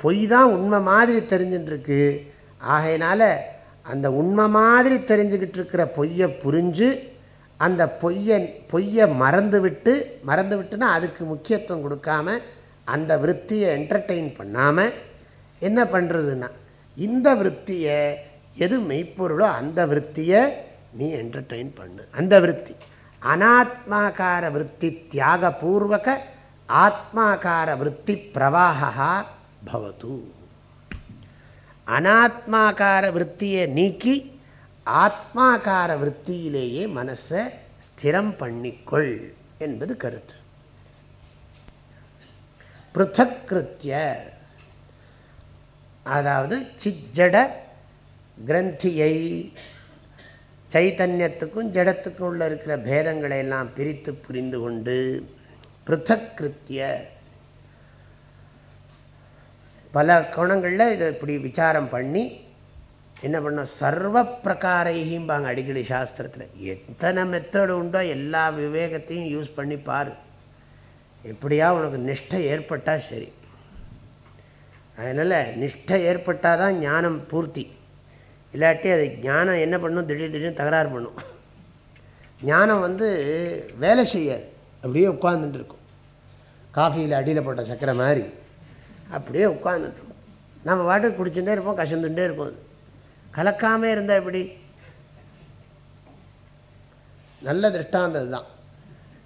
பொய் தான் உண்மை மாதிரி தெரிஞ்சுட்டுருக்கு ஆகையினால அந்த உண்மை மாதிரி தெரிஞ்சுக்கிட்டு இருக்கிற பொய்யை புரிஞ்சு அந்த பொய்யை பொய்யை மறந்து விட்டு மறந்து விட்டுனா அதுக்கு முக்கியத்துவம் கொடுக்காம அந்த விற்த்தியை என்டர்டெயின் பண்ணாமல் என்ன பண்ணுறதுன்னா இந்த விற்த்தியை எது மெய்ப்பொருளோ அந்த விற்த்தியை நீ என்டர்டெயின் பண்ணு. அந்த விற்பி அநாத்மாக்கார விற்பி தியாகபூர்வக ஆத்மாக்கார விற்பி பிரவாகா பவது. அனாத்மாக்கார விற்த்தியை நீக்கி ஆத்மாக்கார விற்த்தியிலேயே மனசை ஸ்திரம் பண்ணிக்கொள் என்பது கருத்து. பிருத்தக்கிருத்திய அதாவது சிஜட கிரந்தியை சைத்தன்யத்துக்கும் ஜடத்துக்கும் உள்ள இருக்கிற பேதங்களை எல்லாம் பிரித்து புரிந்து கொண்டு பிருத்தக்கிருத்திய பல கோணங்களில் இதை இப்படி விசாரம் பண்ணி என்ன பண்ணோம்? சர்வ பிரகாரையும்பாங்க அடிக்கடி சாஸ்திரத்தில். எத்தனை மெத்தடு உண்டோ எல்லா விவேகத்தையும் யூஸ் பண்ணி பார். எப்படியா உனக்கு நிஷ்டை ஏற்பட்டால் சரி. அதனால் நிஷ்டை ஏற்பட்டால் தான் ஞானம் பூர்த்தி. இல்லாட்டி அது ஞானம் என்ன பண்ணும்? திடீர் திடீர்னு தகராறு பண்ணும். ஞானம் வந்து வேலை செய்யாது. அப்படியே உட்காந்துட்டு இருக்கும் காஃபியில் அடியில் போட்ட சக்கரை மாதிரி. அப்படியே உட்காந்துட்டு இருக்கும் நம்ம வாட்டுக்கு குடிச்சுட்டே இருப்போம் கசந்துட்டே இருப்போம். கலக்காமல் இருந்தால் எப்படி? நல்ல திருஷ்டாந்தது தான்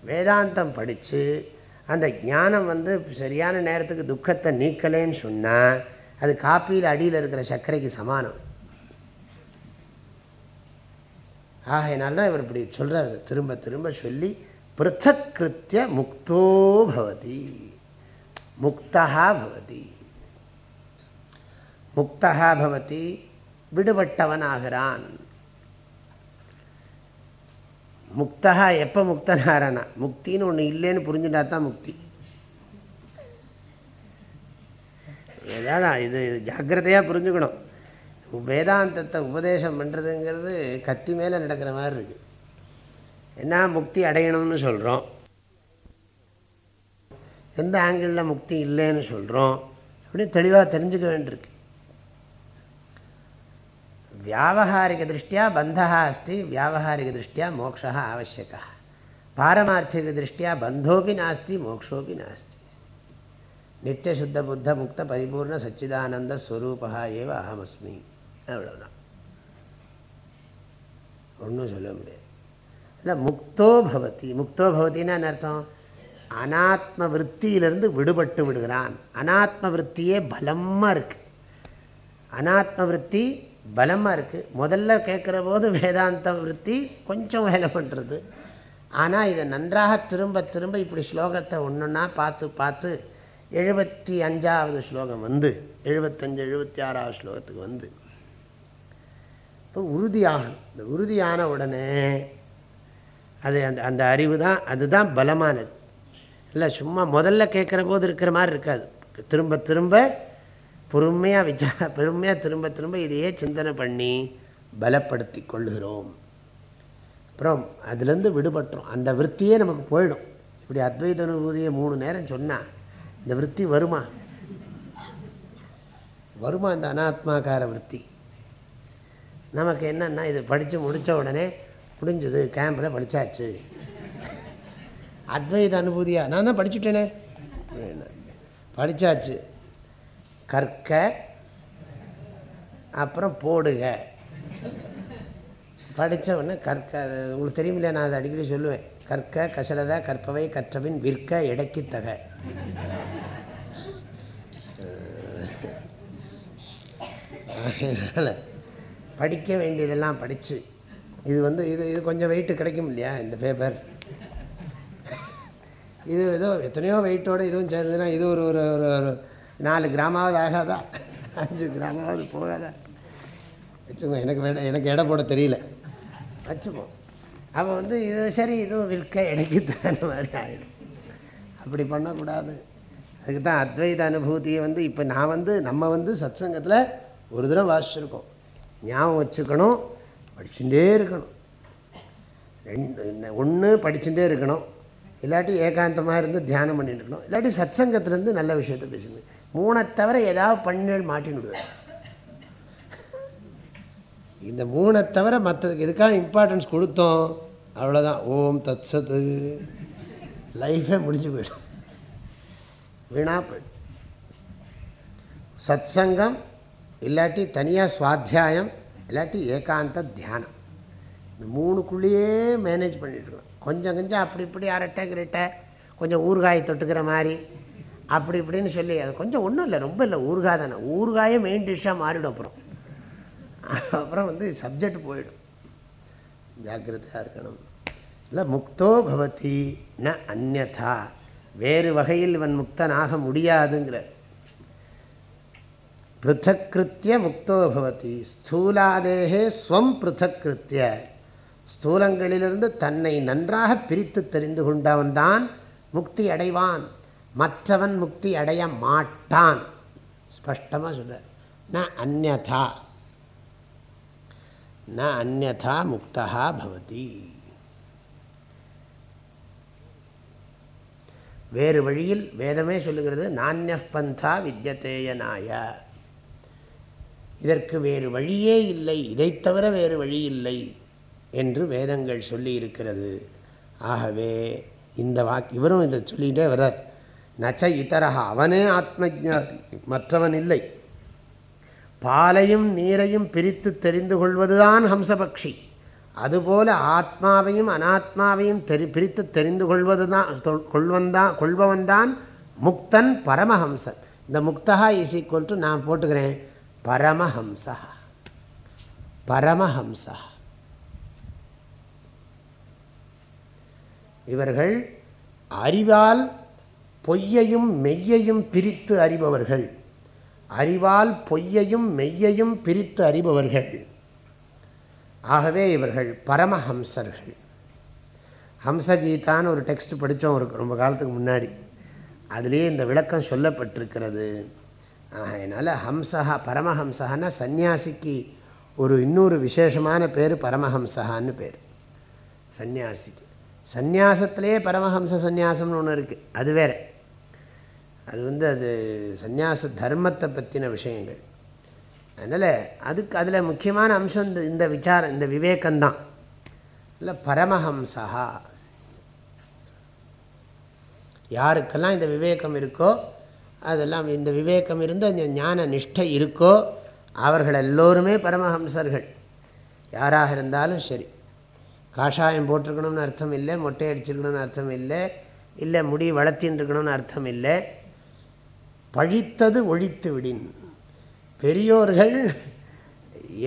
வேதாந்தம் படித்து அந்த ஞானம் வந்து சரியான நேரத்துக்கு துக்கத்தை நீக்கலேன்னு சொன்னால் அது காப்பியில் அடியில் இருக்கிற சர்க்கரைக்கு சமானம். ஆகையினால தான் இவர் இப்படி சொல்கிறார் திரும்ப திரும்ப சொல்லி பிருத்தக்கிருத்திய முக்தோ பவதி. முக்தா பவதி. முக்தா பவதி விடுபட்டவன் ஆகிறான் முக்தா எப்போ முக்தனாரானா முக்தின்னு ஒன்று இல்லைன்னு புரிஞ்சுட்டா தான் முக்தி. ஏதாவது இது ஜாக்கிரதையாக புரிஞ்சுக்கணும். வேதாந்தத்தை உபதேசம் பண்ணுறதுங்கிறது கத்தி மேலே நடக்கிற மாதிரி இருக்குது என்ன முக்தி அடையணும்னு சொல்கிறோம் எந்த ஆங்கிளில் முக்தி இல்லைன்னு சொல்கிறோம் அப்படி தெளிவாக தெரிஞ்சுக்க வேண்டியிருக்கு. வியாபகாரிகதிருஷ்டியா பந்தகா அஸ்தி வியாபகாரிகதிருஷ்டியா மோக்ஷா ஆவசியக்கா பாரமார்த்திகதிருஷ்டியா பந்தோபி நாஸ்தி மோக்ஷோபி நாஸ்தி. நித்தியசுத்த புத்த முக்த பரிபூர்ண சச்சிதானந்த ஸ்வரூபா ஏவ அகமஸ்மி அவ்வளோதான் ஒன்றும் சொல்ல முடியாது. இல்லை முக்தோ பவதி. முக்தோ பவத்தின்னு அர்த்தம்? அனாத்ம விற்த்தியிலிருந்து விடுபட்டு விடுகிறான். அனாத்ம விற்த்தியே பலமாக இருக்குது அனாத்ம விற்த்தி பலமாக இருக்குது முதல்ல கேட்குற போது வேதாந்த விற்த்தி கொஞ்சம் வேலை பண்ணுறது ஆனால் இதை நன்றாக திரும்ப திரும்ப இப்படி ஸ்லோகத்தை ஒன்றுன்னா பார்த்து பார்த்து எழுபத்தி அஞ்சாவது ஸ்லோகம் வந்து எழுபத்தஞ்சு எழுபத்தி ஆறாவது ஸ்லோகத்துக்கு வந்து. இப்போ உறுதியாகணும். இந்த உறுதியான உடனே அது அந்த அந்த அறிவு தான் அதுதான் பலமானது. இல்லை சும்மா முதல்ல கேட்குற போது இருக்கிற மாதிரி இருக்காது. திரும்ப திரும்ப பொறுமையாக விசா பொறுமையாக திரும்ப திரும்ப இதையே சிந்தனை பண்ணி பலப்படுத்தி கொள்கிறோம். அப்புறம் அதுலேருந்து விடுபட்டுரும். அந்த விற்த்தியே நமக்கு போயிடும். இப்படி அத்வைத அனுபூதியை மூணு நேரம் சொன்னால் இந்த விற்பி வருமா? வருமா அந்த அனாத்மாக்கார விற்பி நமக்கு என்னென்னா இது படித்து முடித்த உடனே முடிஞ்சது கேம்பில் படித்தாச்சு அத்வைத அனுபூதியா? நான் தான் படிச்சுட்டேனே. படித்தாச்சு கற்க அப்புறம் போடுக. படித்த உடனே கற்க உங்களுக்கு தெரியுமில்ல நான் அதை அடிக்கடி சொல்லுவேன். கற்க கசலர கற்பவை கற்றபின் விற்க எடைக்கு அதனால் படிக்க வேண்டியதெல்லாம் படித்து இது வந்து இது இது கொஞ்சம் வெயிட்டு கிடைக்கும் இல்லையா இந்த பேப்பர் இது ஏதோ எத்தனையோ வெயிட்டோடு இதுவும் சேர்ந்ததுன்னா இது ஒரு ஒரு ஒரு நாலு கிராமாவது ஆகாதா? அஞ்சு கிராமாவது போகாதா? வச்சுக்கோ எனக்கு வேணாம் எனக்கு எடை போட தெரியல. வச்சுப்போம் அப்போ வந்து இது சரி இதுவும் விற்க இடைக்கு தகுந்த மாதிரி ஆகிடும் அப்படி பண்ணக்கூடாது. அதுக்கு தான் அத்வைத அனுபூதியை வந்து இப்போ நான் வந்து நம்ம வந்து சத் சங்கத்தில் ஒரு தடவை வாசிச்சிருக்கோம். ஞாபகம் வச்சுக்கணும். படிச்சுட்டே இருக்கணும். ரெண்டு ஒன்று படிச்சுட்டே இருக்கணும். இல்லாட்டி ஏகாந்தமாக இருந்து தியானம் பண்ணிட்டு இருக்கணும். இல்லாட்டி சத் சங்கத்திலேருந்து நல்ல விஷயத்தை பேசணும் மூணை தவிர ஏதாவது பண்ணிகள் மாட்டினுடுவேன் இந்த மூணை தவிர மற்றதுக்கு எதுக்காக இம்பார்ட்டன்ஸ் கொடுத்தோம்? அவ்வளோதான் ஓம் தத் சத்து லைஃபே முடிஞ்சு போயிடும். வீணா போயிடும். சத் சங்கம் இல்லாட்டி தனியாக சுவாத்தியாயம் இல்லாட்டி ஏகாந்த தியானம். இந்த மூணுக்குள்ளேயே மேனேஜ் பண்ணிட்டுருக்கோம் கொஞ்சம் கொஞ்சம் அப்படி இப்படி அரட்டை கிரட்டை கொஞ்சம் ஊறுகாய் தொட்டுக்கிற மாதிரி அப்படி இப்படின்னு சொல்லி அது கொஞ்சம் ஒன்றும் இல்லை ரொம்ப இல்லை ஊறுகாய் தானே. ஊறுகாயே மெயின் டிஷ்ஷாக மாறிடும் அப்புறம். அப்புறம் வந்து சப்ஜெக்ட் போயிடும். ஜாக்கிரதையாக இருக்கணும். இல்லை முக்தோ பவதி ந அந்நதா. வேறு வகையில் இவன் முக்தனாக முடியாதுங்கிற பிருத்தக்கிருத்திய முக்தோ பவதி ஸ்தூலாதேகே ஸ்வம் பிருத்தக்கிருத்திய ஸ்தூலங்களிலிருந்து தன்னை நன்றாக பிரித்து தெரிந்து கொண்டவன்தான் முக்தி அடைவான். மற்றவன் முக்தி அடைய மாட்டான். ஸ்பஷ்டமாக சொல்ற ந அந்நதா. ந அந்நதா முக்தா பவதி. வேறு வழியில் வேதமே சொல்லுகிறது நானிய பந்தா வித்யதேயனாய. இதற்கு வேறு வழியே இல்லை இதை தவிர வேறு வழி இல்லை என்று வேதங்கள் சொல்லி இருக்கிறது ஆகவே இந்த வாக் இவரும் இதை சொல்லிகிட்டே வர்றார். நச்ச இதரக அவனே ஆத்மஜா மற்றவன் இல்லை. பாலையும் நீரையும் பிரித்து தெரிந்து கொள்வதுதான் ஹம்சபக்ஷி. அதுபோல ஆத்மாவையும் அனாத்மாவையும் தெரி பிரித்து தெரிந்து கொள்வது தான் கொள்வந்தான் கொள்பவன்தான் முக்தன் பரமஹம்சன். இந்த முக்தகா இஸ் ஈக்குவல் டு நான் போட்டுக்கிறேன். பரமஹம்சா. பரமஹம்சா. இவர்கள் அறிவால் பொய்யையும் மெய்யையும் பிரித்து அறிபவர்கள். அறிவால் பொய்யையும் மெய்யையும் பிரித்து அறிபவர்கள். ஆகவே இவர்கள் பரமஹம்சர்கள். ஹம்சகீதான்னு ஒரு டெக்ஸ்ட் படித்தோம் ஒரு ரொம்ப காலத்துக்கு முன்னாடி. அதுலேயே இந்த விளக்கம் சொல்லப்பட்டிருக்கிறது. அதனால் ஹம்சஹா பரமஹம்சஹான்னா சந்நியாசிக்கு ஒரு இன்னொரு விசேஷமான பேர் பரமஹம்சஹான்னு பேர். சந்நியாசிக்கு. சந்நியாசத்திலே பரமஹம்ச சந்நியாசம்னு ஒன்று இருக்குது அது வேறு. அது வந்து அது சந்நியாச தர்மத்தை பற்றின விஷயங்கள். அதனால் அதுக்கு அதில் முக்கியமான அம்சம் இந்த இந்த விசாரம் இந்த விவேகம்தான். இல்லை பரமஹம்சா யாருக்கெல்லாம் இந்த விவேகம் இருக்கோ அதெல்லாம் இந்த விவேகம் இருந்து அந்த ஞான நிஷ்டை இருக்கோ அவர்கள் எல்லோருமே பரமஹம்சர்கள். யாராக இருந்தாலும் சரி. காஷாயம் போட்டிருக்கணும்னு அர்த்தம் இல்லை மொட்டை அடிச்சிருக்கணும்னு அர்த்தம் இல்லை இல்லை முடி வளர்த்தின்னு இருக்கணும்னு அர்த்தம் இல்லை. பழித்தது ஒழித்து விடின். பெரியோர்கள்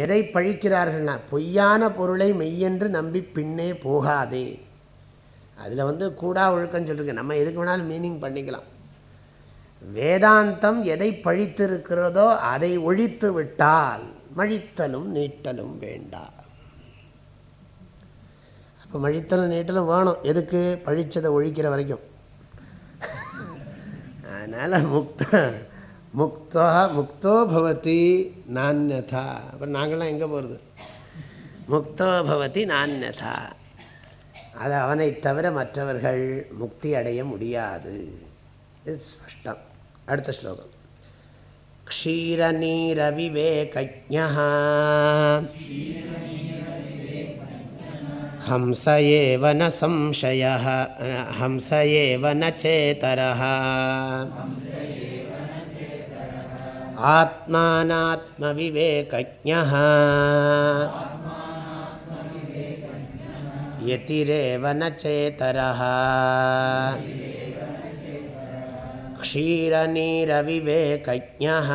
எதை பழிக்கிறார்கள்னா பொய்யான பொருளை மெய்யென்று நம்பி பின்னே போகாதே. அதில் வந்து கூடா ஒழுக்கம் சொல்லிருக்கு. நம்ம எதுக்கு வேணாலும் மீனிங் பண்ணிக்கலாம். வேதாந்தம் எதை பழித்திருக்கிறதோ அதை ஒழித்து விட்டால் மழித்தலும் நீட்டலும் வேண்டாம் அப்போ மழித்தலும் நீட்டலும் வேணும். எதுக்கு? பழிச்சதை ஒழிக்கிற வரைக்கும். அதனால் முக்த முக்தோ முக்தோ பவதி நான்யதா. அப்புறம் நாங்கள்லாம் எங்கே போகிறது முக்தோ பவதி நான்யதா. அது அவனை தவிர மற்றவர்கள் முக்தி அடைய முடியாது. இது ஸ்பஷ்டம் அடுத்த ஸ்லோகம் क्षीरनीरविवेकज्ञः हंस एव न संशयः हंस एव न चेतरः आत्मानात्मविवेकज्ञः यतिरेव न चेतरः क्षीरनीरविवेकज्ञः।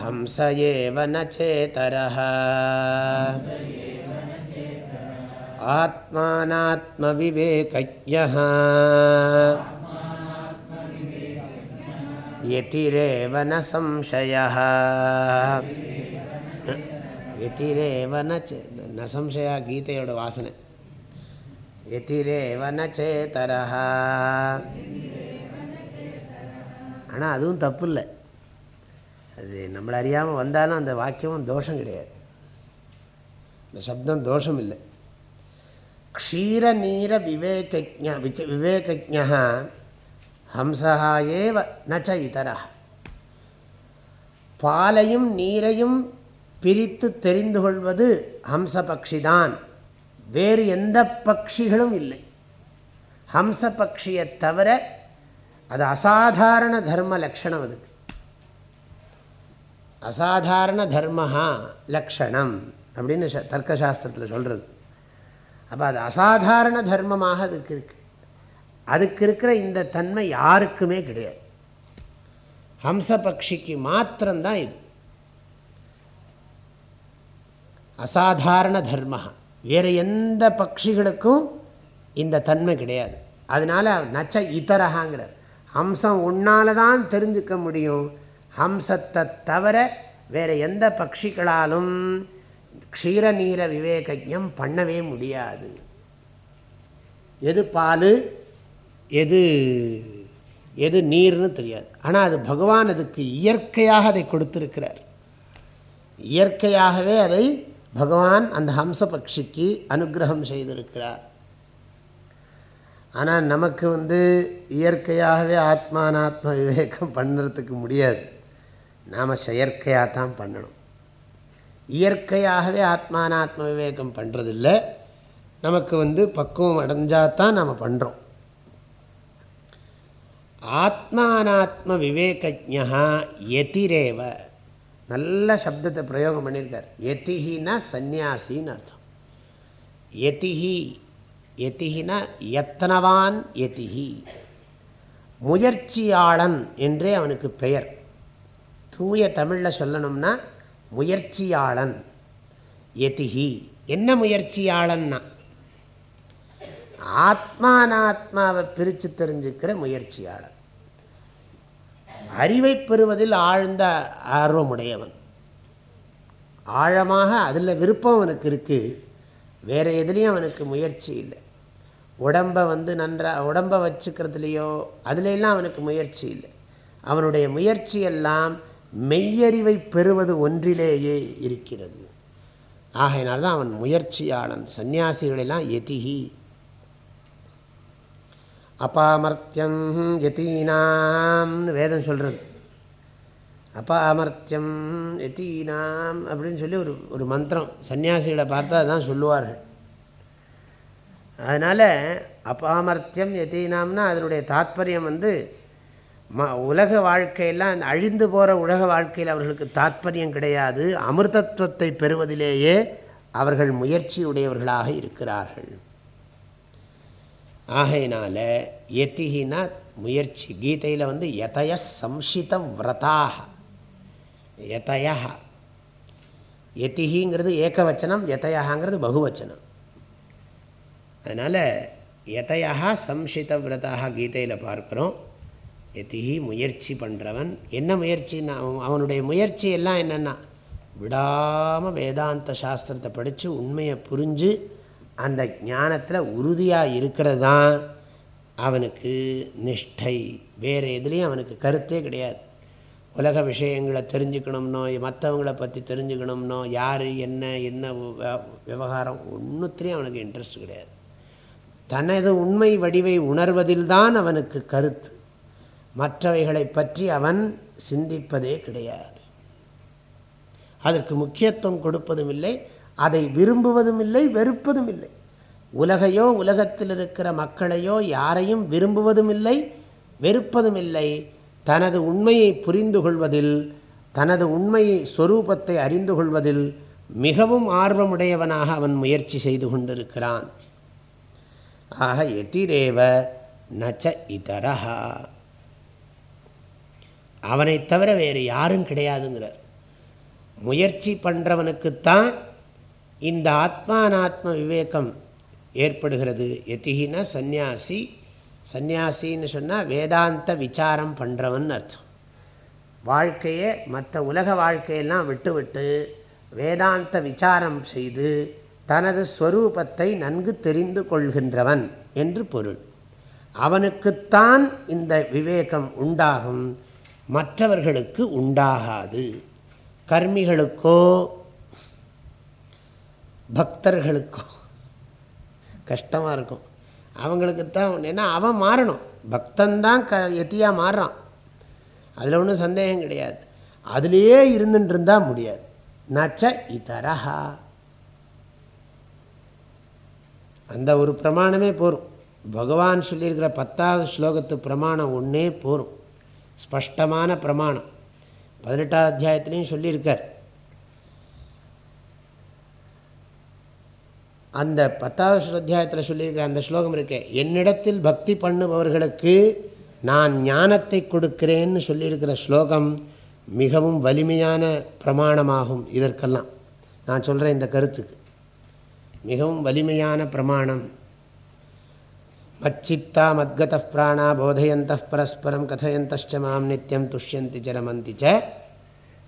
हंस एव न चेतरः। आत्मानात्मविवेकज्ञः। यतिरेव न संशयः। यतिरेव न न संशय गीतयोड वासने। எதிரேவ ந சேதரஹா ஆனால் அதுவும் தப்பு இல்லை அது நம்மளை அறியாமல் வந்தாலும் அந்த வாக்கியமும் தோஷம் கிடையாது. இந்த சப்தம் தோஷம் இல்லை க்ஷீர நீர விவேகஜா விவேகஜா ஹம்சா ஏவ நச்ச இதரா பாலையும் நீரையும் பிரித்து தெரிந்து கொள்வது ஹம்ச பக்ஷிதான் வேறு எந்த பட்சிகளும் இல்லை. ஹம்ச பக்ஷியை தவிர அது அசாதாரண தர்ம லக்ஷணம் அதுக்கு. அசாதாரண தர்மஹா லக்ஷணம் அப்படின்னு தர்க்கசாஸ்திரத்தில் சொல்கிறது அப்போ அது அசாதாரண தர்மமாக அதுக்கு இருக்கு. அதுக்கு இருக்கிற இந்த தன்மை யாருக்குமே கிடையாது. ஹம்ச பக்ஷிக்கு மாத்திரம்தான் இது. அசாதாரண தர்மஹா. வேறு எந்த பட்சிகளுக்கும் இந்த தன்மை கிடையாது. அதனால நச்ச இதரகாங்கிறார் ஹம்சம் உன்னால தான் தெரிஞ்சுக்க முடியும். ஹம்சத்தை தவிர வேறு எந்த பட்சிகளாலும் க்ஷீரநீர விவேகஜம் பண்ணவே முடியாது. எது பால் எது எது நீர்னு தெரியாது. ஆனால் அது பகவான் அதுக்கு இயற்கையாக அதை கொடுத்துருக்கிறார். இயற்கையாகவே அதை பகவான் அந்த ஹம்ச பட்சிக்கு அனுகிரகம் செய்திருக்கிறார். ஆனால் நமக்கு வந்து இயற்கையாகவே ஆத்மானாத்ம விவேகம் பண்ணுறதுக்கு முடியாது. நாம் செயற்கையாக தான் பண்ணணும். இயற்கையாகவே ஆத்மானாத்ம விவேகம் பண்ணுறதில்ல. நமக்கு வந்து பக்குவம் அடைஞ்சால் தான் நாம் பண்ணுறோம். ஆத்மானாத்ம விவேகஜா எதிரேவ. நல்ல சப்தத்தை பிரயோகம் பண்ணியிருக்கார். எத்திகினா சந்நியாசின்னு அர்த்தம். எத்திகி எத்திகினா எத்தனவான் எத்திகி முயற்சியாளன் என்றே அவனுக்கு பெயர். தூய தமிழில் சொல்லணும்னா முயற்சியாளன். எதிகி என்ன முயற்சியாளன்னா? ஆத்மானாத்மாவை பிரித்து தெரிஞ்சுக்கிற முயற்சியாளன். அறிவை பெறுவதில் ஆழ்ந்த ஆர்வமுடையவன். ஆழமாக அதில் விருப்பம் அவனுக்கு இருக்குது வேறு எதுலேயும் அவனுக்கு முயற்சி இல்லை. உடம்பை வந்து நன்றாக உடம்பை வச்சுக்கிறதுலையோ அதுலெல்லாம் அவனுக்கு முயற்சி இல்லை. அவனுடைய முயற்சியெல்லாம் மெய்யறிவை பெறுவது ஒன்றிலேயே இருக்கிறது. ஆகையினால்தான் அவன் முயற்சியாளன் சன்னியாசிகளெல்லாம் எதிகி. அபாமர்த்தியம் யதீனாம்னு வேதம் சொல்கிறது அபாமர்த்தியம் யதீனாம் அப்படின்னு சொல்லி ஒரு ஒரு மந்திரம். சன்னியாசிகளை பார்த்தா அதான் சொல்லுவார்கள். அதனால் அபாமர்த்தியம் யதீனாம்னா அதனுடைய தாத்பரியம் வந்து ம உலக வாழ்க்கையெல்லாம் அழிந்து போகிற உலக வாழ்க்கையில் அவர்களுக்கு தாத்பரியம் கிடையாது. அமிர்தத்துவத்தை பெறுவதிலேயே அவர்கள் முயற்சி உடையவர்களாக இருக்கிறார்கள். ஆகையினால எத்திகினா முயற்சி. கீதையில் வந்து எதய சம்சித விரதாக. எதயா எத்திகிங்கிறது ஏகவச்சனம் எதயாங்கிறது பகுவச்சனம். அதனால் எதையா சம்சித விரதாக கீதையில் பார்க்குறோம். எத்திகி முயற்சி பண்ணுறவன் என்ன முயற்சின்னா அவனுடைய முயற்சி எல்லாம் என்னென்னா விடாமல் வேதாந்த சாஸ்திரத்தை படித்து உண்மையை புரிஞ்சு அந்த ஞானத்தில் உறுதியாக இருக்கிறது தான் அவனுக்கு நிஷ்டை. வேறு எதுலேயும் அவனுக்கு கருத்தே கிடையாது. உலக விஷயங்களை தெரிஞ்சுக்கணும்னோ மற்றவங்களை பற்றி தெரிஞ்சுக்கணும்னோ யார் என்ன என்ன விவகாரம் ஒன்றுத்துலேயும் அவனுக்கு இன்ட்ரெஸ்ட் கிடையாது. தனது உண்மை வடிவை உணர்வதில்தான் அவனுக்கு கருத்து. மற்றவைகளை பற்றி அவன் சிந்திப்பதே கிடையாது. அதற்கு முக்கியத்துவம் கொடுப்பதும் இல்லை அதை விரும்புவதும் இல்லை வெறுப்பதும் இல்லை உலகையோ உலகத்தில் இருக்கிற மக்களையோ யாரையும் விரும்புவதும் இல்லை வெறுப்பதும் இல்லை தனது உண்மையை புரிந்து கொள்வதில் தனது உண்மை ஸ்வரூபத்தை அறிந்து கொள்வதில் மிகவும் ஆர்வமுடையவனாக அவன் முயற்சி செய்து கொண்டிருக்கிறான். ஆக எதிரேவ நச்ச இதரஹா. அவனை தவிர வேறு யாரும் கிடையாதுங்கிறார். முயற்சி பண்ணுறவனுக்குத்தான் இந்த ஆத்மானாத்ம விவேகம் ஏற்படுகிறது. எத்திகினா சந்நியாசி சந்நியாசின்னு சொன்னால் வேதாந்த விசாரம் பண்ணுறவன் அர்த்தம். வாழ்க்கையை மற்ற உலக வாழ்க்கையெல்லாம் விட்டுவிட்டு வேதாந்த விசாரம் செய்து தனது ஸ்வரூபத்தை நன்கு தெரிந்து கொள்கின்றவன் என்று பொருள். அவனுக்குத்தான் இந்த விவேகம் உண்டாகும் மற்றவர்களுக்கு உண்டாகாது. கர்மிகளுக்கோ பக்தர்களுக்கும். கஷ்டமாக இருக்கும். அவங்களுக்கு தான் ஏன்னா அவன் மாறணும். பக்தந்தான் க எத்தியாக மாறுறான். அதில் ஒன்றும் சந்தேகம் கிடையாது. அதுலேயே இருந்துட்டு இருந்தால் முடியாது. நச்ச இதரஹா. அந்த ஒரு பிரமாணமே போகும் பகவான் சொல்லியிருக்கிற பத்தாவது ஸ்லோகத்து பிரமாணம் ஒன்றே போகும் ஸ்பஷ்டமான பிரமாணம். பதினெட்டாவது அத்தியாயத்துலேயும் சொல்லியிருக்கார். அந்த பத்தாவது அத்தியாயத்தில் சொல்லியிருக்கிற அந்த ஸ்லோகம் இருக்கே என்னிடத்தில் பக்தி பண்ணுபவர்களுக்கு நான் ஞானத்தை கொடுக்கிறேன்னு சொல்லியிருக்கிற ஸ்லோகம் மிகவும் வலிமையான பிரமாணமாகும் இதற்கெல்லாம். நான் சொல்கிறேன் இந்த கருத்துக்கு. மிகவும் வலிமையான பிரமாணம். மச்சித்தா மத்கத பிராணா போதையந்த பரஸ்பரம் கதையந்தச்ச மாம் நித்தியம் துஷ்யந்தி சரமந்தி ச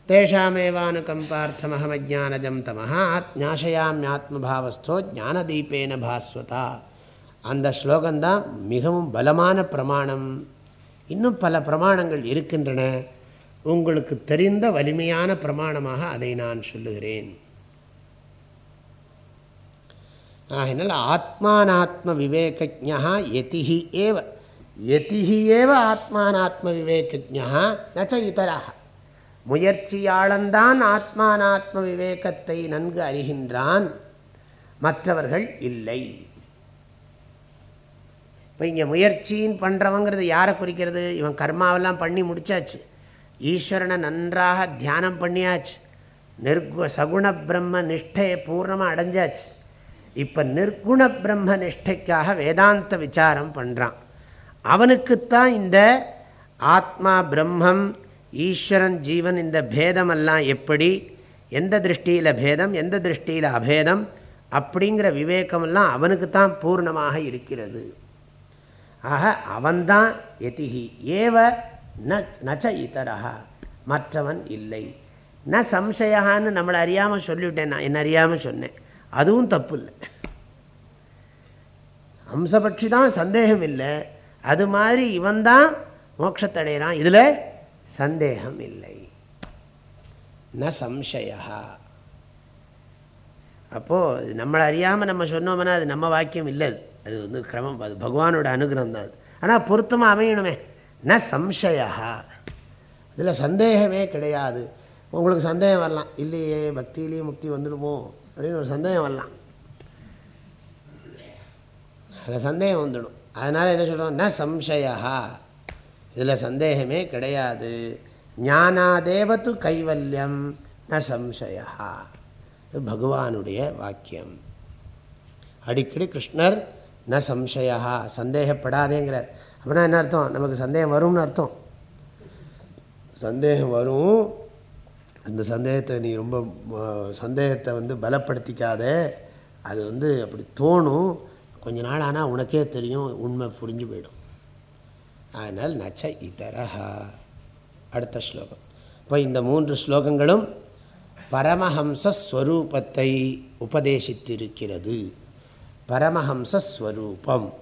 தேஷாமேவானுகம்பார்த்தமஹமஜானஜம் தமஹா ஜாசயாமியாத்மபாவஸ்தோ ஞானதீபேன பாஸ்வதா அந்த ஸ்லோகந்தான் மிகவும் பலமான பிரமாணம். இன்னும் பல பிரமாணங்கள் இருக்கின்றன. உங்களுக்கு தெரிந்த வலிமையான பிரமாணமாக அதை நான் சொல்லுகிறேன். ஆகினால் ஆத்மானாத்ம விவேகஜா எதிஹி ஏவ எதிஹி ஏவ ஆத்மானாத்ம விவேகஜா நச்ச இதராக முயற்சியாளன்தான் ஆத்மானாத்ம விவேகத்தை நன்கு அறிகின்றான். மற்றவர்கள் இல்லை. இப்போ இங்கே முயற்சின்னு பண்ணுறவங்கிறது யாரை குறிக்கிறது? இவன் கர்மாவெல்லாம் பண்ணி முடித்தாச்சு ஈஸ்வரனை நன்றாக தியானம் பண்ணியாச்சு. நிர்கு சகுண பிரம்ம நிஷ்டையை பூர்ணமாக அடைஞ்சாச்சு. இப்போ நிர்குண பிரம்ம நிஷ்டைக்காக வேதாந்த விசாரம் பண்ணுறான் அவனுக்குத்தான் இந்த ஆத்மா பிரம்மம் ஈஸ்வரன் ஜீவன் இந்த பேதமெல்லாம் எப்படி? எந்த திருஷ்டியில் பேதம்? எந்த திருஷ்டியில் அபேதம்? அப்படிங்கிற விவேகமெல்லாம் அவனுக்கு தான் பூர்ணமாக இருக்கிறது. ஆக அவன்தான் எதிகி. ஏவ நச்ச இதரா மற்றவன் இல்லை. ந சம்சயான்னு நம்மளை அறியாமல் சொல்லிவிட்டேன் நான். என்ன அறியாமல் சொன்னேன். அதுவும் தப்பு இல்லை அம்சபட்சி தான் சந்தேகம் இல்லை அது மாதிரி இவன் தான் மோட்சத்தடைகிறான். இதில் சந்தேகம் இல்லை ந சம்சயா அப்போது நம்மளை அறியாமல் நம்ம சொன்னோம்னா அது நம்ம வாக்கியம் இல்லை அது. வந்து கிரமம் அது பகவானோட அனுகிரகம் தான் அது. ஆனால் பொருத்தமாக அமையணுமே. ந சம்சயா இதில் சந்தேகமே கிடையாது. உங்களுக்கு சந்தேகம் வரலாம். இல்லையே பக்தியிலேயே முக்தி வந்துடுமோ? அப்படின்னு ஒரு சந்தேகம் வரலாம். அதில் சந்தேகம் வந்துடும். அதனால் என்ன சொல்கிறோம் ந சம்சயா இதில் சந்தேகமே கிடையாது. ஞானாதேவத்து கைவல்யம் ந சம்சயா பகவானுடைய வாக்கியம். அடிக்கடி கிருஷ்ணர் ந சம்சயா சந்தேகப்படாதேங்கிறார். அப்படின்னா என்ன அர்த்தம்? நமக்கு சந்தேகம் வரும்னு அர்த்தம். சந்தேகம் வரும். அந்த சந்தேகத்தை நீ ரொம்ப சந்தேகத்தை வந்து பலப்படுத்திக்காத. அது வந்து அப்படி தோணும். கொஞ்ச நாள் ஆனால் உனக்கே தெரியும். உண்மை புரிஞ்சு போயிடும். ஆனால் நச்ச இதரஹா. அடுத்த ஸ்லோகம். இப்போ இந்த மூன்று ஸ்லோகங்களும் பரமஹம்சஸ்வரூபத்தை உபதேசித்திருக்கிறது. பரமஹம்சஸ்வரூபம்.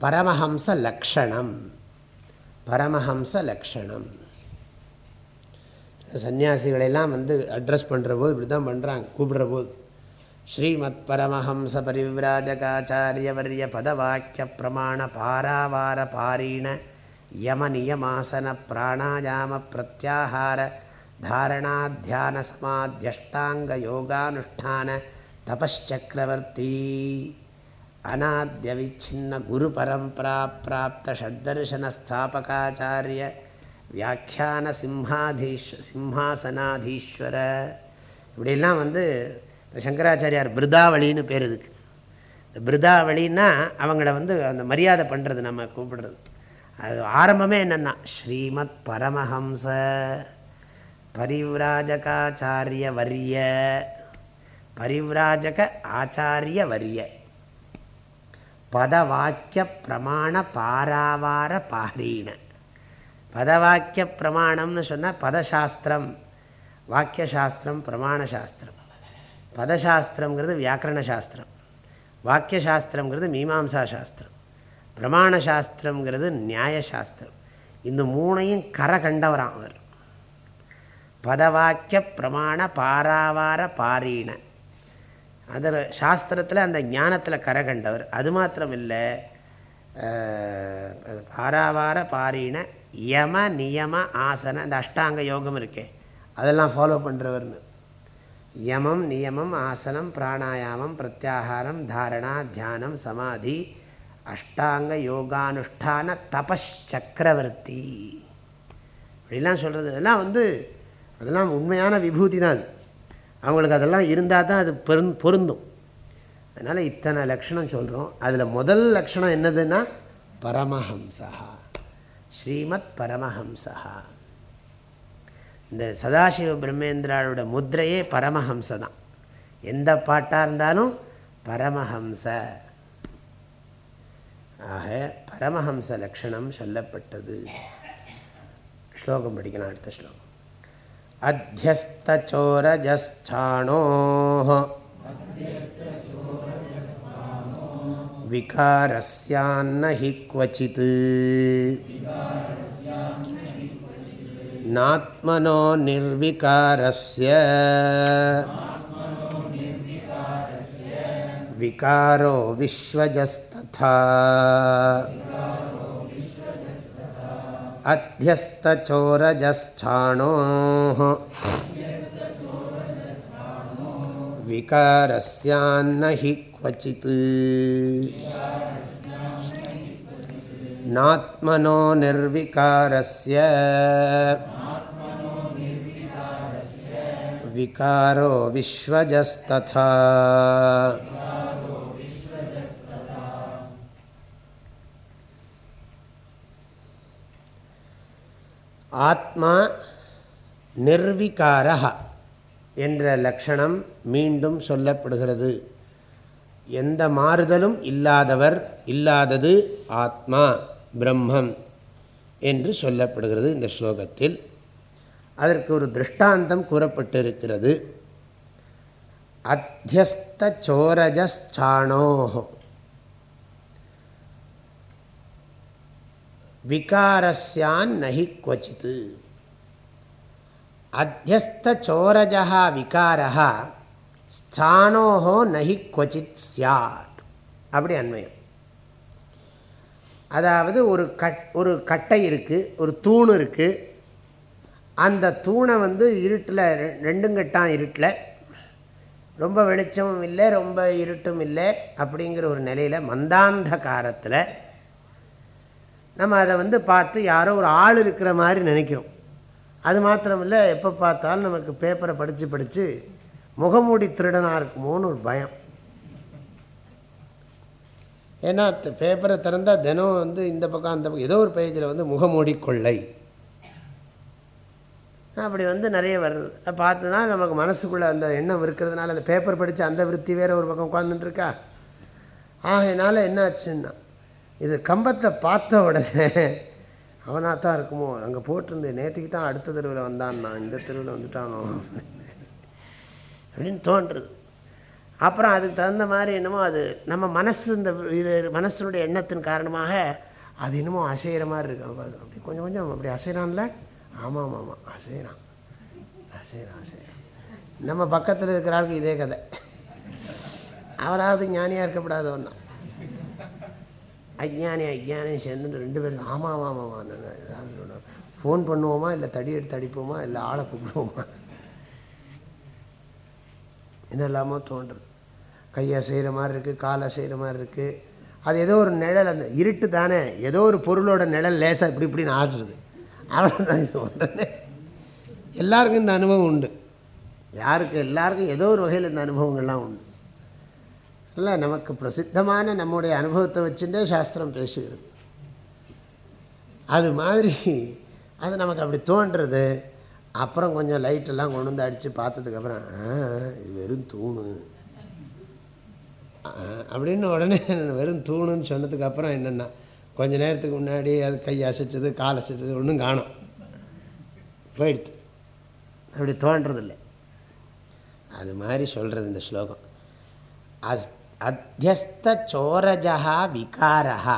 பரமஹம்ச லக்ஷணம் பரமஹம்ச லக்ஷணம் சன்னியாசிகளெல்லாம் வந்து அட்ரஸ் பண்ணுற போது இப்படி தான் பண்ணுறாங்க கூப்பிடுற போது ஸ்ரீமத் பரமஹம்ச பரிவிராஜகாச்சாரியவர்ய பதவாக்கிய பிரமாண பாராவார பாரீண யம நியமாசன பிராணாயாம பிரத்யாகார தாரணாத்தியான சமாத்தியஷ்டாங்க யோகானுஷ்டான தபச்சக்கரவர்த்தி அநாத்தியவிச்சின்ன குரு பரம்பரா பிராப்த ஷட்தர்ஷன ஸ்தாபகாச்சாரிய வியாக்கியான சிம்ஹாதீஷ் சிம்ஹாசனாதீஸ்வர இப்படிலாம் வந்து சங்கராச்சாரியார் பிருதாவளின்னு பேர் இதுக்கு. இந்த பிருதாவளின்னா அவங்கள வந்து அந்த மரியாதை பண்ணுறது நம்ம கூப்பிடுறது. அது ஆரம்பமே என்னென்னா ஸ்ரீமத் பரமஹம்ச பரிவிராஜகாச்சாரிய வரிய பரிவிராஜக ஆச்சாரிய வரிய பதவாக்கிய பிரமாண பாராவார பாரீன. பதவாக்கிய பிரமாணம்னு சொன்னால் பதசாஸ்திரம் வாக்கியசாஸ்திரம் பிரமாணசாஸ்திரம். பதசாஸ்திரங்கிறது வியாக்கரண சாஸ்திரம் வாக்கியசாஸ்திரங்கிறது மீமாம்சா சாஸ்திரம் பிரமாண சாஸ்திரங்கிறது நியாயசாஸ்திரம். இந்த மூணையும் கரை கண்டவராம் அவர். பதவாக்கிய பிரமாண பாராவார பாரீண அதில் சாஸ்திரத்தில் அந்த ஞானத்தில் கரை கண்டவர் அது மாத்திரம் இல்லை பாராவார பாரீண யம நியம ஆசன இந்த அஷ்டாங்க யோகம் இருக்கே அதெல்லாம் ஃபாலோ பண்ணுறவர்னு யமம் நியமம் ஆசனம் பிராணாயாமம் பிரத்யாகாரம் தாரணா தியானம் சமாதி அஷ்டாங்க யோகானுஷ்டான தபச்சக்கரவர்த்தி அப்படிலாம் சொல்கிறது அதெல்லாம் வந்து அதெல்லாம் உண்மையான விபூதி தான். அது அவங்களுக்கு அதெல்லாம் இருந்தால் தான் அது பொருந் பொருந்தும். அதனால் இத்தனை லக்ஷணம் சொல்கிறோம் அதில் முதல் லக்ஷணம் என்னதுன்னா பரமஹம்சா ஸ்ரீமத் பரமஹம்சா இந்த சதாசிவ பிரம்மேந்திராவோட முத்திரையே பரமஹம்ச தான் எந்த பாட்டாக இருந்தாலும் பரமஹம்ச ஆக பரமஹம்ச லக்ஷணம் சொல்லப்பட்டது ஸ்லோகம் படிக்கலாம் அடுத்த ஸ்லோகம் அத்தியஸ்தோரஜஸ்தானோ विकारस्यान्न हि क्वचित् नात्मनो निर्विकारस्य। विकारो विश्वजस्तथा। अध्यस्तचोरजस्थाणोः विकारस्यान्न हि क्वचित्। नात्मनो निर्विकारस्य विकारो विश्वजस्तथा ஆத்மா நிர்விகாரா என்ற லட்சணம் மீண்டும் சொல்லப்படுகிறது எந்த மாறுதலும் இல்லாதவர் இல்லாதது ஆத்மா பிரம்மம் என்று சொல்லப்படுகிறது இந்த ஸ்லோகத்தில். அதற்கு ஒரு திருஷ்டாந்தம் கூறப்பட்டிருக்கிறது. அத்தியஸ்த சோரஜஸ்தானோ விகாரஸ்யான் நகி குவச்சித்து அத்தியஸ்தோரஜா விகாரா ஸ்தானோஹோ நகி குவச்சித் சாத் அப்படி அன்வயம் அதாவது ஒரு கட் ஒரு கட்டை இருக்குது ஒரு தூண் இருக்குது அந்த தூணை வந்து இருட்டில் ரெண்டும் கட்டான் இருட்டில். ரொம்ப வெளிச்சமும் இல்லை ரொம்ப இருட்டும் இல்லை அப்படிங்கிற ஒரு நிலையில் மந்தாந்த காரத்தில் நம்ம அதை வந்து பார்த்து யாரோ ஒரு ஆள் இருக்கிற மாதிரி நினைக்கிறோம். அது மாத்திரமில்லை எப்போ பார்த்தாலும் நமக்கு பேப்பரை படித்து படித்து முகமூடி திருடனாக இருக்குமோன்னு ஒரு பயம். ஏன்னா பேப்பரை திறந்தால் தினம் வந்து இந்த பக்கம் அந்த பக்கம் ஏதோ ஒரு பேஜில் வந்து முகமூடி கொள்ளை அப்படி வந்து நிறைய வருது. பார்த்துனா நமக்கு மனசுக்குள்ளே அந்த எண்ணம் இருக்கிறதுனால அந்த பேப்பர் படித்து அந்த விற்பி வேறு ஒரு பக்கம் உட்காந்துட்டுருக்கா ஆகையினால என்ன ஆச்சுன்னா இது கம்பத்தை பார்த்த உடனே அவனாக தான் இருக்குமோ? அங்கே போட்டிருந்து நேற்றுக்கு தான் அடுத்த தெருவில் வந்தான் நான். இந்த தெருவில் வந்துட்டானோ? அப்படின்னு தோன்றுறது அப்புறம் அதுக்கு தகுந்த மாதிரி என்னமோ அது நம்ம மனசு இந்த மனசனுடைய எண்ணத்தின் காரணமாக அது என்னமோ அசைகிற மாதிரி இருக்கு. அப்படி கொஞ்சம் கொஞ்சம் அப்படி அசைகிறான்ல ஆமாம் ஆமாம் அசைகிறான் அசைகிறான் அசைகிறான் நம்ம பக்கத்தில் இருக்கிற ஆளுக்கு இதே கதை. அவராவது ஞானியாக இருக்கப்படாத ஒன்றா அஜ்ஞானி அஜ்ஞானி சேர்ந்துட்டு ரெண்டு பேரும் ஆமாம் ஆமாம் ஆமாம் ஃபோன் பண்ணுவோமா? இல்லை தடி எடுத்து அடிப்போமா? இல்லை ஆளை கூப்பிடுவோமா? என்னெல்லாமோ தோன்றுறது கையை செய்கிற மாதிரி இருக்குது காலை செய்கிற மாதிரி இருக்குது அது ஏதோ ஒரு நிழல் அந்த இருட்டு தானே. ஏதோ ஒரு பொருளோட நிழல் லேசாக இப்படி இப்படின்னு ஆடுறது. அவ்வளோதான் இது உடனே. எல்லாருக்கும் இந்த அனுபவம் உண்டு. யாருக்கு எல்லாருக்கும் ஏதோ ஒரு வகையில் இந்த அனுபவங்கள்லாம் உண்டு. இல்லை நமக்கு பிரசித்தமான நம்முடைய அனுபவத்தை வச்சுட்டே சாஸ்திரம் பேசுகிறது. அது மாதிரி அது நமக்கு அப்படி தோன்றுறது. அப்புறம் கொஞ்சம் லைட்டெல்லாம் கொண்டு வந்து அடித்து பார்த்ததுக்கப்புறம் இது வெறும் தூணு. அப்படின்னு உடனே வெறும் தூணுன்னு சொன்னதுக்கப்புறம் என்னென்னா கொஞ்ச நேரத்துக்கு முன்னாடி அது கை அசைச்சது கால் அசைச்சது ஒன்றும் காணும். போயிடுத்து அப்படி தோன்றதில்லை. அது மாதிரி சொல்கிறது இந்த ஸ்லோகம். அஸ் அத்தியஸ்தோரஜா விகாரா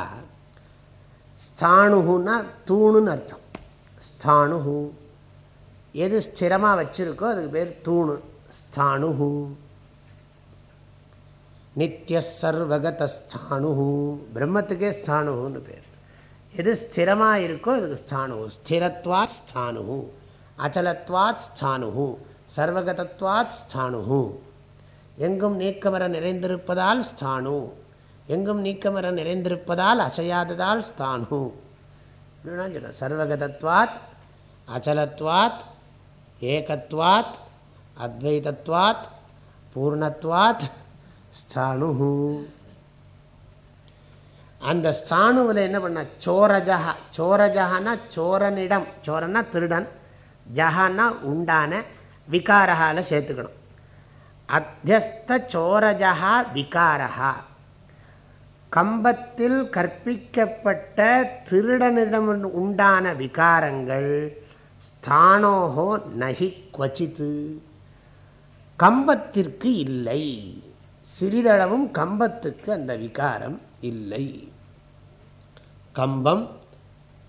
ஸ்தாணுன்னா தூணுன்னு அர்த்தம். ஸ்தாணு எது ஸ்திரமாக வச்சுருக்கோ அதுக்கு பேர் தூணு. ஸ்தானு நித்திய சர்வகதஸ்தானு பிரம்மத்துக்கே ஸ்தானுன்னு பேர். எது ஸ்திரமாக இருக்கோ அதுக்கு ஸ்தானு ஸ்திரத்வாத் ஸ்தானு அச்சலத்வாத் ஸ்தானு சர்வகதத்வாத் ஸ்தானு எங்கும் நீக்கமர நிறைந்திருப்பதால் ஸ்தானு. எங்கும் நீக்கமர நிறைந்திருப்பதால் அசையாததால் ஸ்தானு அப்படின்னா சொல்ல சர்வகதத்வாத் அச்சலத்வாத் ஏகத்வாத் அத்வைதத்வாத் பூர்ணத்வாத் ஸ்தானு அந்த ஸ்தானுவில் என்ன பண்ண சோரஜகா சோரஜகானா சோரனிடம் சோரனா திருடன் ஜஹான்னா உண்டான விகாரஹால சேர்த்துக்கணும். அத்தியஸ்த சோரஜஹா விகாரா கம்பத்தில் கற்பிக்கப்பட்ட திருடனிடம் உண்டான விகாரங்கள் ஸ்தானோகோ நகி குவச்சித்து கம்பத்திற்கு இல்லை. சிறிதளவும் கம்பத்துக்கு அந்த விகாரம் இல்லை. கம்பம்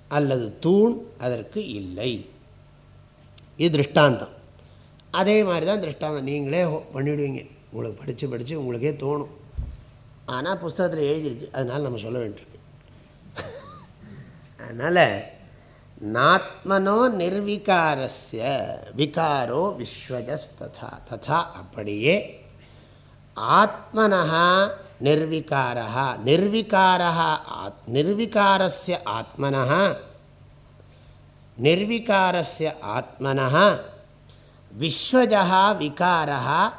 அல்லது தூண் அதற்கு இல்லை. இது திருஷ்டாந்தம். அதே மாதிரி தான் திருஷ்டாந்தம். நீங்களே பண்ணிவிடுவீங்க உங்களுக்கு படித்து படித்து உங்களுக்கே தோணும். ஆனால் புஸ்தகத்தில் எழுதியிருக்கு. அதனால் நம்ம சொல்ல வேண்டியிருக்கு. அதனால் நாத்மனோ நிர்விகாரஸ்ய விகாரோ விஸ்வஜஸ் ததா. ததா அப்படியே ஆத்மனா நிர்விகாரா நிர்விகாரா நிர்விகாரஸ்ய ஆத்மனா நிர்விகாரஸ்ய ஆத்மனா விஸ்வஜா விகாரா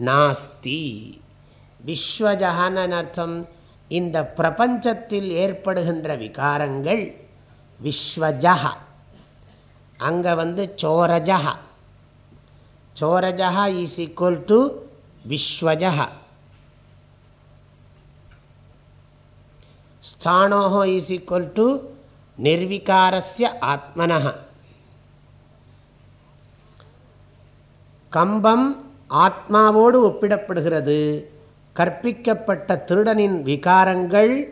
நாஸ்தி. விஸ்வஜகான்னு அர்த்தம் இந்த பிரபஞ்சத்தில் ஏற்படுகின்ற விகாரங்கள் விஸ்வஜா அங்கே வந்து சோரஜா சோரஜா இஸ் ஈக்குவல் டு விஸ்வஜ ஸ்தானோ இஸ் ஈக்குவல் டு நிர்விகாரஸ்ய ஆத்மன கம்பம் ஆத்மாவோடு ஒப்பிடப்படுகிறது. கற்பிக்கப்பட்ட திருடனின் விகாரங்கள்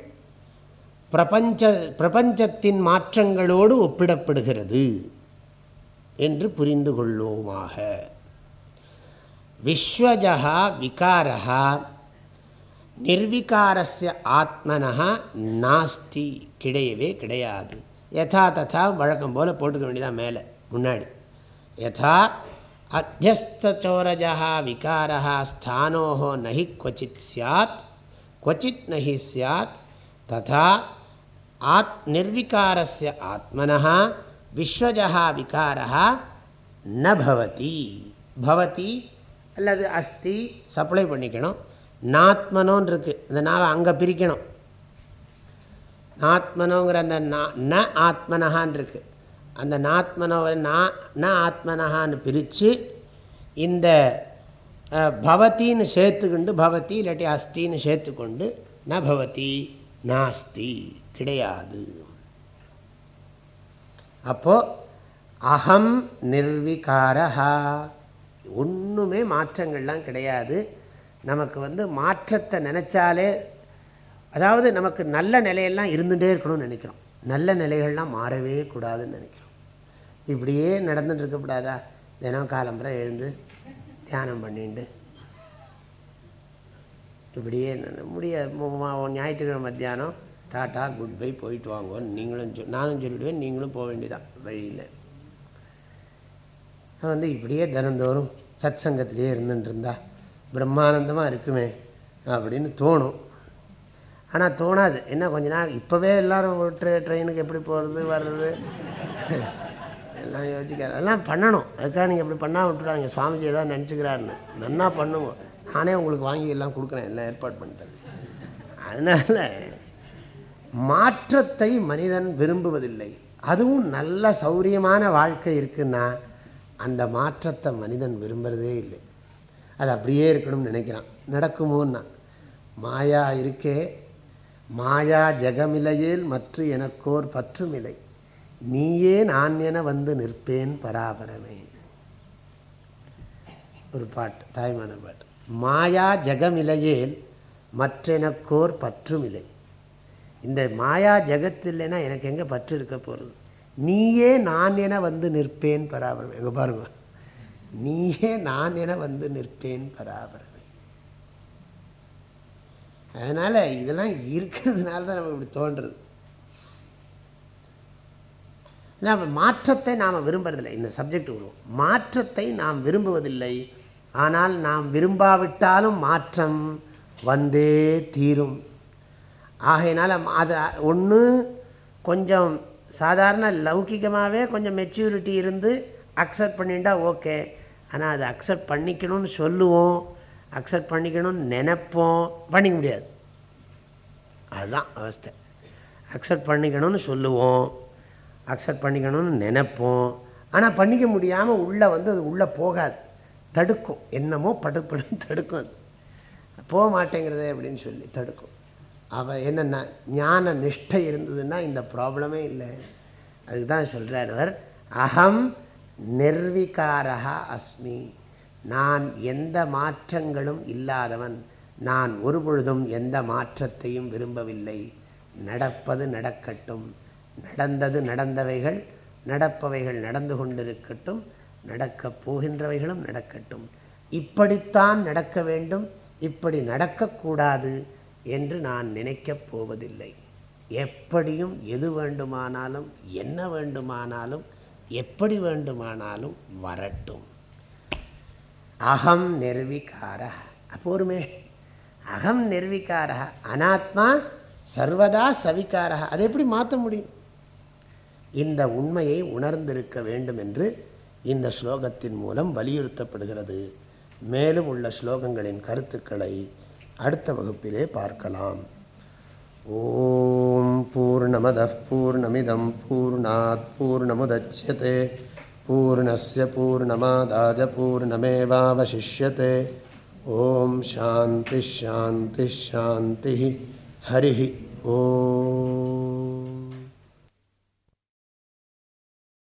பிரபஞ்ச பிரபஞ்சத்தின் மாற்றங்களோடு ஒப்பிடப்படுகிறது. என்று புரிந்து கொள்வோமாக. விஸ்வஜா விகாரா நிர்விகாரஸ்ய ஆத்மனா நாஸ்தி கிடையவே கிடையாது யதா ததா வழக்கம் போல் போட்டுக்க வேண்டியதான் மேலே முன்னாடி யதா அத்தியஸ்தோரஜா விகாரா ஸ்தானோ நஹி क्वचित् சாத் क्वचित् நஹி சாத் ததா ஆத் நிர்விகாரஸ்ய ஆத்மனः விஸ்வஜா விகாரா ந பவதி பவதி அல்லது அஸ்தி சப்ளை பண்ணிக்கணும். நாத்மனோன்னு இருக்குது அந்த நாவை அங்கே பிரிக்கணும். நாத்மனோங்கிற அந்த ந ஆத்மனஹான் இருக்குது அந்த நாத்மனோவை நா ந ஆத்மனஹான்னு பிரித்து இந்த பவத்தின்னு சேர்த்துக்கொண்டு பவதி இல்லாட்டி அஸ்தின்னு சேர்த்துக்கொண்டு ந பவதி நாஸ்தி கிடையாது. அப்போது அகம் நிர்விகாரா ஒன்றுமே மாற்றங்கள்லாம் கிடையாது. நமக்கு வந்து மாற்றத்தை நினச்சாலே அதாவது நமக்கு நல்ல நிலையெல்லாம் இருந்துகிட்டே இருக்கணும்னு நினைக்கிறோம். நல்ல நிலைகள்லாம் மாறவே கூடாதுன்னு நினைக்கிறோம். இப்படியே நடந்துட்டு இருக்கக்கூடாதா? தினம் காலம்புரை எழுந்து தியானம் பண்ணிட்டு இப்படியே முடிய ஞாயிற்றுக்கிழமை மத்தியானம் டாட்டா குட் பை போயிட்டு வாங்குவோம் நீங்களும் நானும் சொல்லிவிடுவேன் நீங்களும் போக வேண்டியதான் வழியில் வந்து இப்படியே தினந்தோறும் சத் சங்கத்திலேயே இருந்துட்டுருந்தா பிரம்மானந்தமாக இருக்குமே அப்படின்னு தோணும். ஆனால் தோணாது. என்ன கொஞ்ச நாள் இப்போவே எல்லோரும் ட்ரெ ட்ரெயினுக்கு எப்படி போகிறது வர்றது? எல்லாம் யோசிக்காது. அதெல்லாம் பண்ணணும். அதுக்காக நீங்கள் எப்படி பண்ணால் விட்டுடாங்க சுவாமிஜி ஏதாவது நினச்சிக்கிறாருன்னு. நன்னா பண்ணுவோம். நானே உங்களுக்கு வாங்கி எல்லாம் கொடுக்குறேன். எல்லாம் ஏற்பாடு பண்ணிட்டேன் அதனால் மாற்றத்தை மனிதன் விரும்புவதில்லை. அதுவும் நல்ல சௌரியமான வாழ்க்கை இருக்குன்னா அந்த மாற்றத்தை மனிதன் விரும்புகிறதே இல்லை. அது அப்படியே இருக்கணும்னு நினைக்கிறான். நடக்குமோன்னா மாயா இருக்கே மாயா ஜெகமிலையில் மற்ற எனக்கோர் பற்றுமில்லை. நீயே நான் என வந்து நிற்பேன் பராபரமே. ஒரு பாட்டு தாய்மான பாட்டு. மாயா ஜெகமிலையேல் மற்றெனக்கோர் பற்றுமில்லை. இந்த மாயா ஜெகத்து இல்லைன்னா எனக்கு எங்கே பற்று இருக்க போகிறது நீயே நான் என வந்து நிற்பேன் பராபரமே. எங்கே பாருங்க. நீயே நான் என வந்து நிற்பேன் பராபரமே. அதனால் இதெல்லாம் இருக்கிறதுனால தான் நம்ம இப்படி தோன்றுறது. நாம் மாற்றத்தை நாம் விரும்புறதில்லை. இந்த சப்ஜெக்ட் வருவோம் மாற்றத்தை நாம் விரும்புவதில்லை. ஆனால் நாம் விரும்பாவிட்டாலும் மாற்றம் வந்தே தீரும். ஆகையினால் அது ஒன்று கொஞ்சம் சாதாரண லௌகிகமாகவே கொஞ்சம் மெச்சூரிட்டி இருந்து அக்செப்ட் பண்ணிட்டா ஓகே ஆனால் அதை அக்செப்ட் பண்ணிக்கணும்னு சொல்லுவோம் அக்செப்ட் பண்ணிக்கணும்னு நினைப்போம் பண்ணிக்க முடியாது. அதுதான் அவஸ்தை. அக்செப்ட் பண்ணிக்கணும்னு சொல்லுவோம் அக்செப்ட் பண்ணிக்கணும்னு நினைப்போம். ஆனால் பண்ணிக்க முடியாமல் உள்ளே வந்து அது உள்ளே போகாது. தடுக்கும். என்னமோ படுப்படும் தடுக்கும் அது. போக மாட்டேங்கிறதே அப்படின்னு சொல்லி தடுக்கும். அவள் என்னென்ன ஞான நிஷ்டை இருந்ததுன்னா இந்த ப்ராப்ளமே இல்லை. அதுக்கு தான் சொல்கிறார் அவர் அகம் நிர்விகாரா அஸ்மி. நான் எந்த மாற்றங்களும் இல்லாதவன். நான் ஒரு பொழுதும் எந்த மாற்றத்தையும் விரும்பவில்லை. நடப்பது நடக்கட்டும். நடந்தது நடந்தவைகள் நடப்பவைகள் நடந்து கொண்டிருக்கட்டும். நடக்கப் போகின்றவைகளும் நடக்கட்டும். இப்படித்தான் நடக்க வேண்டும். இப்படி நடக்கக்கூடாது என்று நான் நினைக்கப் போவதில்லை. எப்படியும் எது வேண்டுமானாலும் என்ன வேண்டுமானாலும் எப்படி வேண்டுமானாலும் வரட்டும். அகம் நிர்விகார. அப்போருமே அகம் நிர்விகார. அனாத்மா சர்வதா சவிகார. அதை எப்படி மாற்ற முடியும்? இந்த உண்மையை உணர்ந்திருக்க வேண்டும் என்று இந்த ஸ்லோகத்தின் மூலம் வலியுறுத்தப்படுகிறது. மேலும் உள்ள ஸ்லோகங்களின் கருத்துக்களை அடுத்த வகுப்பிலே பார்க்கலாம் ஓம் பூர்ணமத பூர்ணமிதம் பூர்ணாத் பூர்ணமுதட்சியதே பூர்ணஸ்ய பூர்ணமாதாஜ பூர்ணமேவாவசிஷ்யத்தை ஓம் சாந்தி ஷாந்தி ஷாந்தி ஹரி ஓ